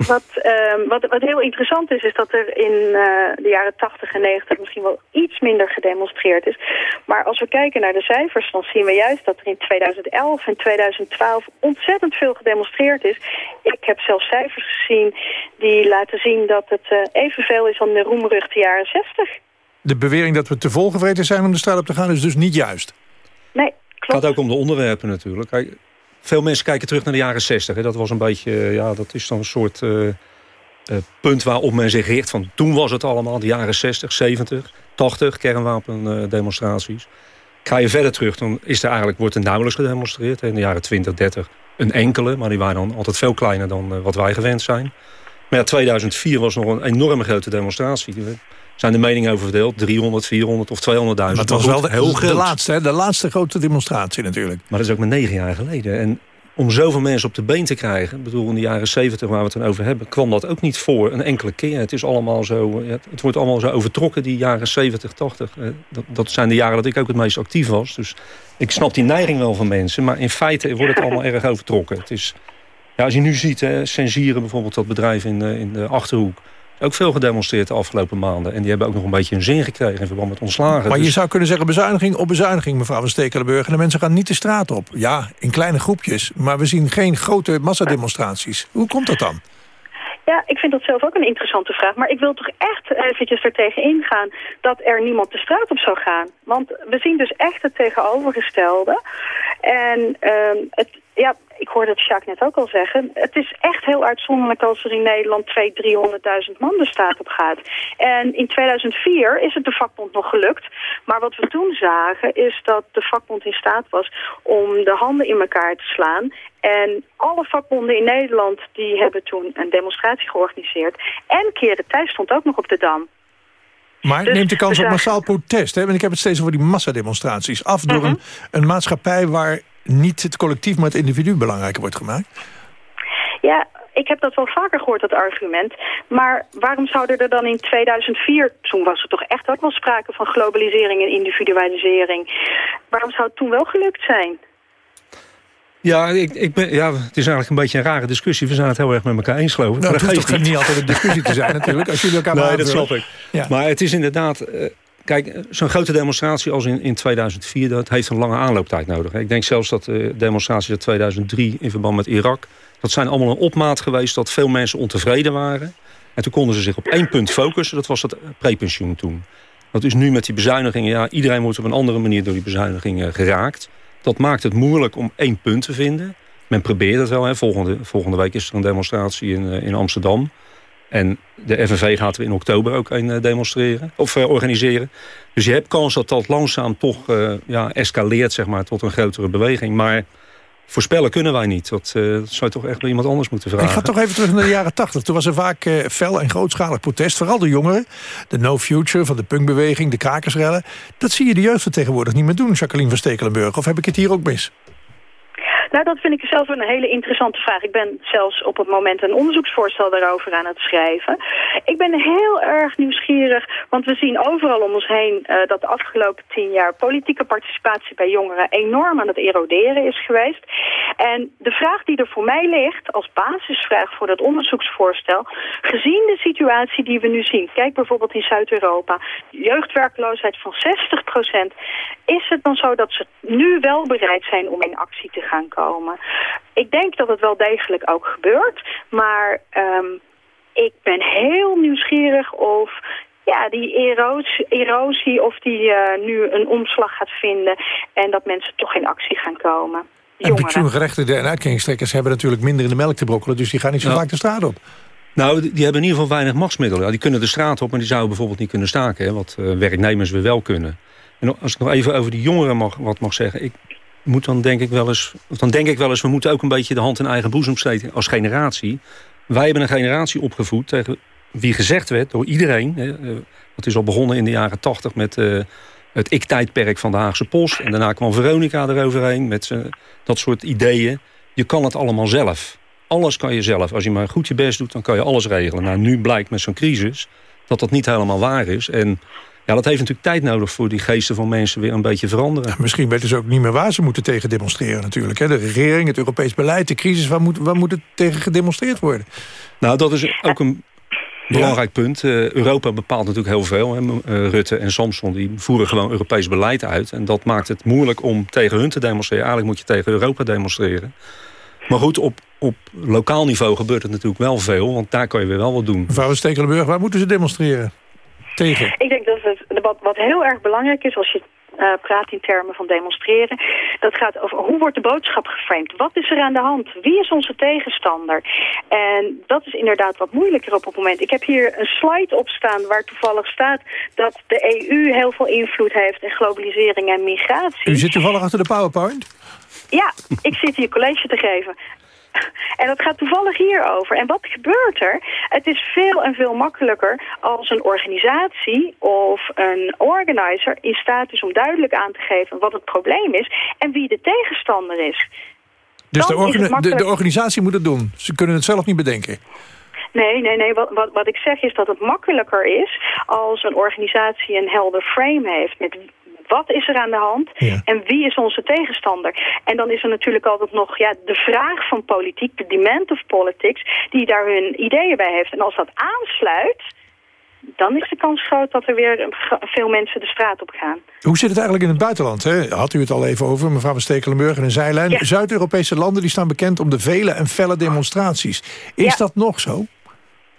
Wat, ehm, wat, wat heel interessant is, is dat er in eh, de jaren 80 en 90 misschien wel iets minder gedemonstreerd is. Maar als we kijken naar de cijfers, dan zien we juist dat er in 2011 en 2012 ontzettend veel gedemonstreerd is. Ik heb zelfs cijfers gezien die laten zien dat het eh, evenveel is dan de roemruchte jaren 60. De bewering dat we te volgevreten zijn om de straat op te gaan is dus niet juist. Nee, Het gaat ook om de onderwerpen natuurlijk. Veel mensen kijken terug naar de jaren 60. Hè. Dat was een beetje, eh, ja, dat is dan een soort eh, eh, punt waarop men zich richt. Van toen was het allemaal, de jaren 60, 70, 80, kernwapendemonstraties. Ga je verder terug, dan is er eigenlijk, wordt er nauwelijks gedemonstreerd. In de jaren 20, 30 een enkele, maar die waren dan altijd veel kleiner dan wat wij gewend zijn. Maar ja, 2004 was nog een enorme grote demonstratie. Zijn de meningen over verdeeld, 300, 400 of 200.000. Maar het was wel de, heel de laatste, hè? de laatste grote demonstratie natuurlijk. Maar dat is ook maar negen jaar geleden. En om zoveel mensen op de been te krijgen... ik bedoel, in de jaren zeventig waar we het dan over hebben... kwam dat ook niet voor een enkele keer. Het, is allemaal zo, het wordt allemaal zo overtrokken, die jaren 70, 80. Eh, Dat, dat zijn de jaren dat ik ook het meest actief was. Dus ik snap die neiging wel van mensen. Maar in feite wordt het allemaal erg overtrokken. Het is, ja, als je nu ziet, hè, Sensieren bijvoorbeeld, dat bedrijf in, de- in de Achterhoek... ook veel gedemonstreerd de afgelopen maanden. En die hebben ook nog een beetje een zin gekregen in verband met ontslagen. Maar je Dus- zou kunnen zeggen bezuiniging op bezuiniging, mevrouw van Stekelenburg. En de mensen gaan niet de straat op. Ja, in kleine groepjes. Maar we zien geen grote massademonstraties. Hoe komt dat dan? Ja, ik vind dat zelf ook een interessante vraag. Maar ik wil toch echt eventjes er tegen ingaan dat er niemand de straat op zou gaan. Want we zien dus echt het tegenovergestelde. En ehm, het, ja, ik hoorde het Jacques net ook al zeggen. Het is echt heel uitzonderlijk als er in Nederland 200.000, 300.000 man de straat op gaat. En in 2004 is het de vakbond nog gelukt. Maar wat we toen zagen is dat de vakbond in staat was om de handen in elkaar te slaan. En alle vakbonden in Nederland die hebben toen een demonstratie georganiseerd. En Keren Thijs stond ook nog op de Dam. Maar Dus neemt de kans op massaal protest. Hè? Want ik heb het steeds over die massademonstraties. Af door een, een maatschappij waar niet het collectief, maar het individu belangrijker wordt gemaakt. Ja, ik heb dat wel vaker gehoord, dat argument. Maar waarom zouden er dan in 2004... toen was er toch echt ook wel sprake van globalisering en individualisering... waarom zou het toen wel gelukt zijn? Ja, ik, ik ben, ja, het is eigenlijk een beetje een rare discussie. We zijn het heel erg met elkaar eens, geloof ik. Nou, Maar dat hoeft toch niet altijd een discussie te zijn natuurlijk, als jullie elkaar maar Nee, dat snap ik. Ja. Maar het is inderdaad... eh, kijk, zo'n grote demonstratie als in, in 2004... dat heeft een lange aanlooptijd nodig. Ik denk zelfs dat de demonstraties uit 2003 in verband met Irak... dat zijn allemaal een opmaat geweest dat veel mensen ontevreden waren. En toen konden ze zich op één punt focussen. Dat was het prepensioen toen. Dat is nu met die bezuinigingen... ja, iedereen wordt op een andere manier door die bezuinigingen geraakt. Dat maakt het moeilijk om één punt te vinden. Men probeert het wel. Hè. Volgende, volgende week is er een demonstratie in, eh, in Amsterdam. En de FNV gaat er in oktober ook een eh, demonstreren. Of eh, organiseren. Dus je hebt kans dat dat langzaam toch eh, ja, escaleert zeg maar, tot een grotere beweging. Maar voorspellen kunnen wij niet. Dat, zou je toch echt bij iemand anders moeten vragen. Ik ga toch even terug naar de jaren 80. Toen was er vaak fel en grootschalig protest. Vooral de jongeren. De No Future van de punkbeweging, de krakersrellen. Dat zie je de jeugd tegenwoordig niet meer doen, Jacqueline van Stekelenburg. Of heb ik het hier ook mis? Nou, dat vind ik zelf een hele interessante vraag. Ik ben zelfs op het moment een onderzoeksvoorstel daarover aan het schrijven. Ik ben heel erg nieuwsgierig, want we zien overal om ons heen... eh, dat de afgelopen tien jaar politieke participatie bij jongeren enorm aan het eroderen is geweest. En de vraag die er voor mij ligt, als basisvraag voor dat onderzoeksvoorstel... gezien de situatie die we nu zien, kijk bijvoorbeeld in Zuid-Europa... jeugdwerkloosheid van 60% is het dan zo dat ze nu wel bereid zijn om in actie te gaan komen? Ik denk dat het wel degelijk ook gebeurt, maar ehm, ik ben heel nieuwsgierig of ja, die erosie, erosie of die eh, nu een omslag gaat vinden en dat mensen toch in actie gaan komen. En pensioengerechtigden en uitkeringstrekkers hebben natuurlijk minder in de melk te brokkelen. Dus die gaan niet zo Ja. vaak de straat op. Nou, die hebben in ieder geval weinig machtsmiddelen. Ja, die kunnen de straat op, maar die zouden bijvoorbeeld niet kunnen staken. Hè, wat eh, werknemers weer wel kunnen. En als ik nog even over die jongeren mag, wat mag zeggen. Ik moet dan denk ik wel eens... Dan denk ik wel eens, we moeten ook een beetje de hand in eigen boezem steken als generatie. Wij hebben een generatie opgevoed tegen wie gezegd werd door iedereen. Hè, eh, dat is al begonnen in de jaren tachtig met eh, het ik-tijdperk van de Haagse Post. En daarna kwam Veronica eroverheen met z'n- dat soort ideeën. Je kan het allemaal zelf. Alles kan je zelf. Als je maar goed je best doet, dan kan je alles regelen. Nou, nu blijkt met zo'n crisis dat dat niet helemaal waar is. En ja, dat heeft natuurlijk tijd nodig voor die geesten van mensen weer een beetje veranderen. Misschien weten ze ook niet meer waar ze moeten tegen demonstreren natuurlijk. Hè? De regering, het Europees beleid, de crisis. Waar moet, waar moet het tegen gedemonstreerd worden? Nou, dat is ook een belangrijk punt. Eh, Europa bepaalt natuurlijk heel veel. Hè. Eh, Rutte en Samson die voeren gewoon Europees beleid uit. En dat maakt het moeilijk om tegen hun te demonstreren. Eigenlijk moet je tegen Europa demonstreren. Maar goed, op, op lokaal niveau gebeurt het natuurlijk wel veel. Want daar kan je weer wel wat doen. Mevrouw Stekelenburg, waar moeten ze demonstreren? Tegen? Ik denk dat het, wat, wat heel erg belangrijk is als je eh, praat in termen van demonstreren. Dat gaat over hoe wordt de boodschap geframed? Wat is er aan de hand? Wie is onze tegenstander? En dat is inderdaad wat moeilijker op het moment. Ik heb hier een slide op staan waar toevallig staat dat de EU heel veel invloed heeft in globalisering en migratie. U zit toevallig achter de PowerPoint? Ja, ik zit hier college te geven. En dat gaat toevallig hierover. En wat gebeurt er? Het is veel en veel makkelijker als een organisatie of een organizer in staat is om duidelijk aan te geven wat het probleem is en wie de tegenstander is. Dus de, orga- de organisatie moet het doen. Ze kunnen het zelf niet bedenken. Nee, nee, nee. Wat, wat, wat ik zeg is dat het makkelijker is als een organisatie een helder frame heeft met wat is er aan de hand en wie is onze tegenstander. En dan is er natuurlijk altijd nog ja, de vraag van politiek, de demand of politics, die daar hun ideeën bij heeft. En als dat aansluit, dan is de kans groot dat er weer veel mensen de straat op gaan. Hoe zit het eigenlijk in het buitenland? Hè? Had u het al even over, mevrouw van Stekelenburg en een zijlijn. Ja. Zuid-Europese landen die staan bekend om de vele en felle demonstraties. Is Ja. dat nog zo?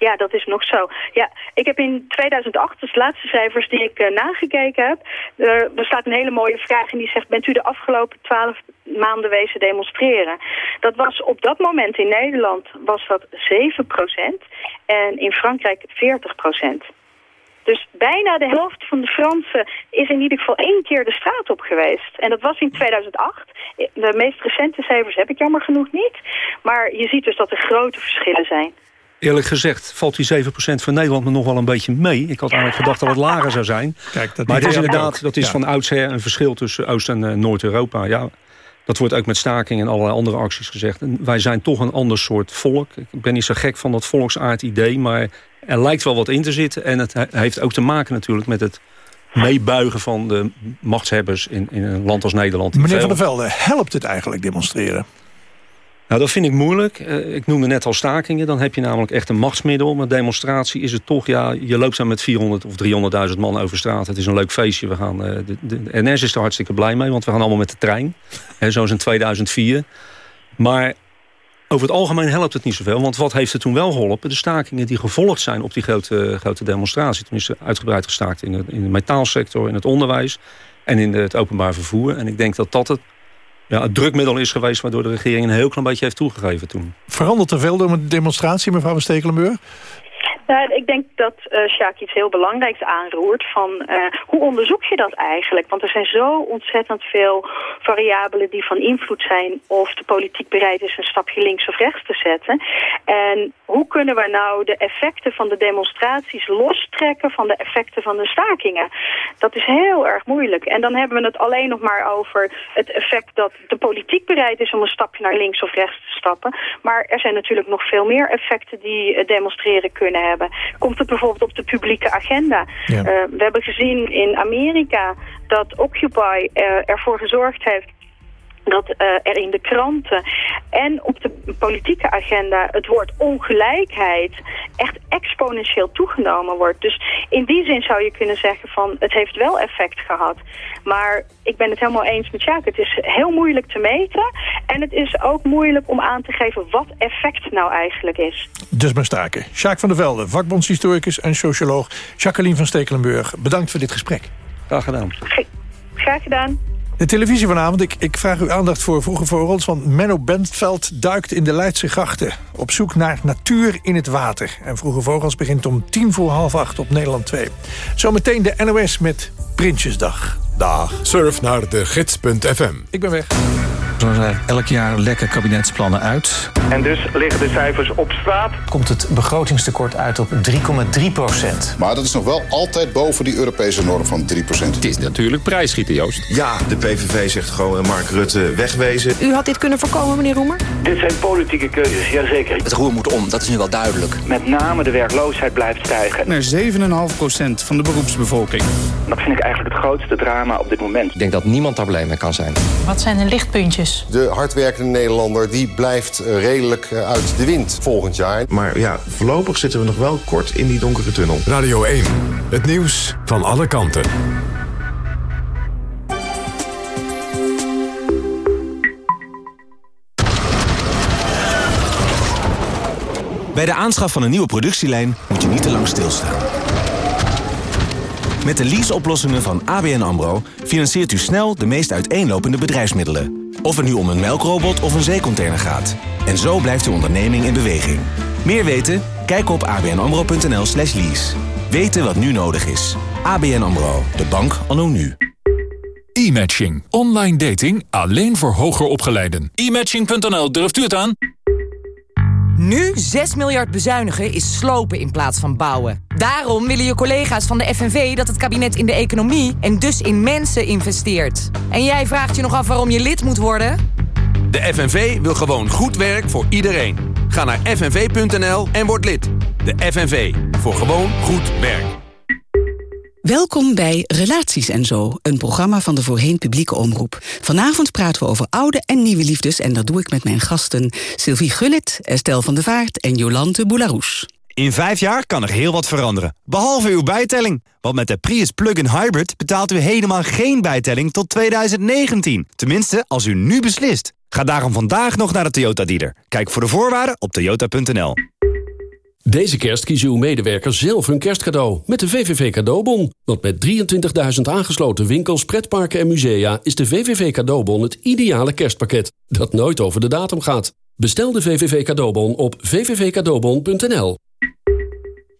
Ja, dat is nog zo. Ja, ik heb in 2008, dus de laatste cijfers die ik eh, nagekeken heb... er bestaat een hele mooie vraag en die zegt... bent u de afgelopen twaalf maanden wezen demonstreren? Dat was op dat moment in Nederland was dat 7% en in Frankrijk 40% Dus bijna de helft van de Fransen is in ieder geval één keer de straat op geweest. En dat was in 2008. De meest recente cijfers heb ik jammer genoeg niet. Maar je ziet dus dat er grote verschillen zijn. Eerlijk gezegd valt die 7% voor Nederland me nog wel een beetje mee. Ik had eigenlijk gedacht dat het lager zou zijn. Kijk, dat maar het is inderdaad, ook. dat is Ja. van oudsher een verschil tussen Oost- en eh, Noord-Europa. Ja, dat wordt ook met staking en allerlei andere acties gezegd. En wij zijn toch een ander soort volk. Ik ben niet zo gek van dat volksaard idee, maar er lijkt wel wat in te zitten. En het he- heeft ook te maken natuurlijk met het meebuigen van de machtshebbers in, in een land als Nederland. Meneer Van der Velde, helpt het eigenlijk demonstreren? Nou, dat vind ik moeilijk. Eh, ik noemde net al stakingen. Dan heb je namelijk echt een machtsmiddel. Met demonstratie is het toch... ja, je loopt zo met 400 of 300.000 man over straat. Het is een leuk feestje. We gaan, eh, de, de, NS is er hartstikke blij mee... want we gaan allemaal met de trein. Zoals in 2004. Maar over het algemeen helpt het niet zoveel. Want wat heeft er toen wel geholpen? De stakingen die gevolgd zijn op die grote, grote demonstratie. Tenminste, uitgebreid gestaakt in de, in de metaalsector, in het onderwijs... en in het openbaar vervoer. En ik denk dat dat het, ja, het drukmiddel is geweest... waardoor de regering een heel klein beetje heeft toegegeven toen. Verandert er veel door een demonstratie, mevrouw Stekelenburg? Ik denk dat eh Sjaak iets heel belangrijks aanroert van eh, hoe onderzoek je dat eigenlijk? Want er zijn zo ontzettend veel variabelen die van invloed zijn of de politiek bereid is een stapje links of rechts te zetten. En hoe kunnen we nou de effecten van de demonstraties lostrekken van de effecten van de stakingen? Dat is heel erg moeilijk. En dan hebben we het alleen nog maar over het effect dat de politiek bereid is om een stapje naar links of rechts te stappen. Maar er zijn natuurlijk nog veel meer effecten die eh, demonstreren kunnen hebben. Komt het bijvoorbeeld op de publieke agenda? Ja. Eh, we hebben gezien in Amerika dat Occupy eh, ervoor gezorgd heeft dat eh, er in de kranten en op de politieke agenda het woord ongelijkheid echt exponentieel toegenomen wordt. Dus in die zin zou je kunnen zeggen van het heeft wel effect gehad. Maar ik ben het helemaal eens met Sjaak. Het is heel moeilijk te meten en het is ook moeilijk om aan te geven wat effect nou eigenlijk is. Dus maar staken. Sjaak van der Velde, vakbondshistoricus en socioloog. Jacqueline van Stekelenburg, bedankt voor dit gesprek. Graag gedaan. Graag gedaan. De televisie vanavond, ik, ik vraag uw aandacht voor Vroege Vogels... want Menno Bentveld duikt in de Leidse grachten... op zoek naar natuur in het water. En Vroege Vogels begint om tien voor half acht op Nederland 2. Zometeen de NOS met Prinsjesdag. Dag. Surf naar de gids.fm. Ik ben weg. Er zijn elk jaar lekker kabinetsplannen uit. En dus liggen de cijfers op straat. Komt het begrotingstekort uit op 3,3 procent. Maar dat is nog wel altijd boven die Europese norm van 3% Het is natuurlijk prijsschieten, Joost. Ja, de PVV zegt gewoon Mark Rutte wegwezen. U had dit kunnen voorkomen, meneer Roemer? Dit zijn politieke keuzes, jazeker. Het roer moet om, dat is nu wel duidelijk. Met name de werkloosheid blijft stijgen. Naar 7,5% van de beroepsbevolking. Dat vind ik eigenlijk het grootste drama op dit moment. Ik denk dat niemand daar blij mee kan zijn. Wat zijn de lichtpuntjes? De hardwerkende Nederlander die blijft eh, redelijk eh, uit de wind volgend jaar. Maar ja, voorlopig zitten we nog wel kort in die donkere tunnel. Radio 1, het nieuws van alle kanten. Bij de aanschaf van een nieuwe productielijn moet je niet te lang stilstaan. Met de leaseoplossingen van ABN AMRO financiert u snel de meest uiteenlopende bedrijfsmiddelen. Of het nu om een melkrobot of een zeecontainer gaat. En zo blijft uw onderneming in beweging. Meer weten? Kijk op abnamro.nl slash lease. Weten wat nu nodig is. ABN AMRO, de bank anno nu. E-matching. Online dating alleen voor hoger opgeleiden. E-matching.nl, durft u het aan? Nu 6 miljard bezuinigen is slopen in plaats van bouwen. Daarom willen je collega's van de FNV dat het kabinet in de economie... en dus in mensen investeert. En jij vraagt je nog af waarom je lid moet worden? De FNV wil gewoon goed werk voor iedereen. Ga naar fnv.nl en word lid. De FNV, voor gewoon goed werk. Welkom bij Relaties en Zo, een programma van de voorheen publieke omroep. Vanavond praten we over oude en nieuwe liefdes... en dat doe ik met mijn gasten Sylvie Gullit, Estelle van der Vaart en Jolante Boularoes. In vijf jaar kan er heel wat veranderen, behalve uw bijtelling. Want met de Prius Plug-in Hybrid betaalt u helemaal geen bijtelling tot 2019. Tenminste, als u nu beslist. Ga daarom vandaag nog naar de Toyota dealer. Kijk voor de voorwaarden op toyota.nl. Deze kerst kiezen uw medewerkers zelf hun kerstcadeau met de VVV Cadeaubon. Want met 23.000 aangesloten winkels, pretparken en musea... is de VVV Cadeaubon het ideale kerstpakket dat nooit over de datum gaat. Bestel de VVV Cadeaubon op vvvcadeaubon.nl.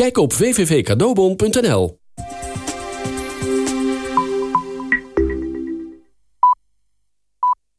Kijk op www.cadeaubon.nl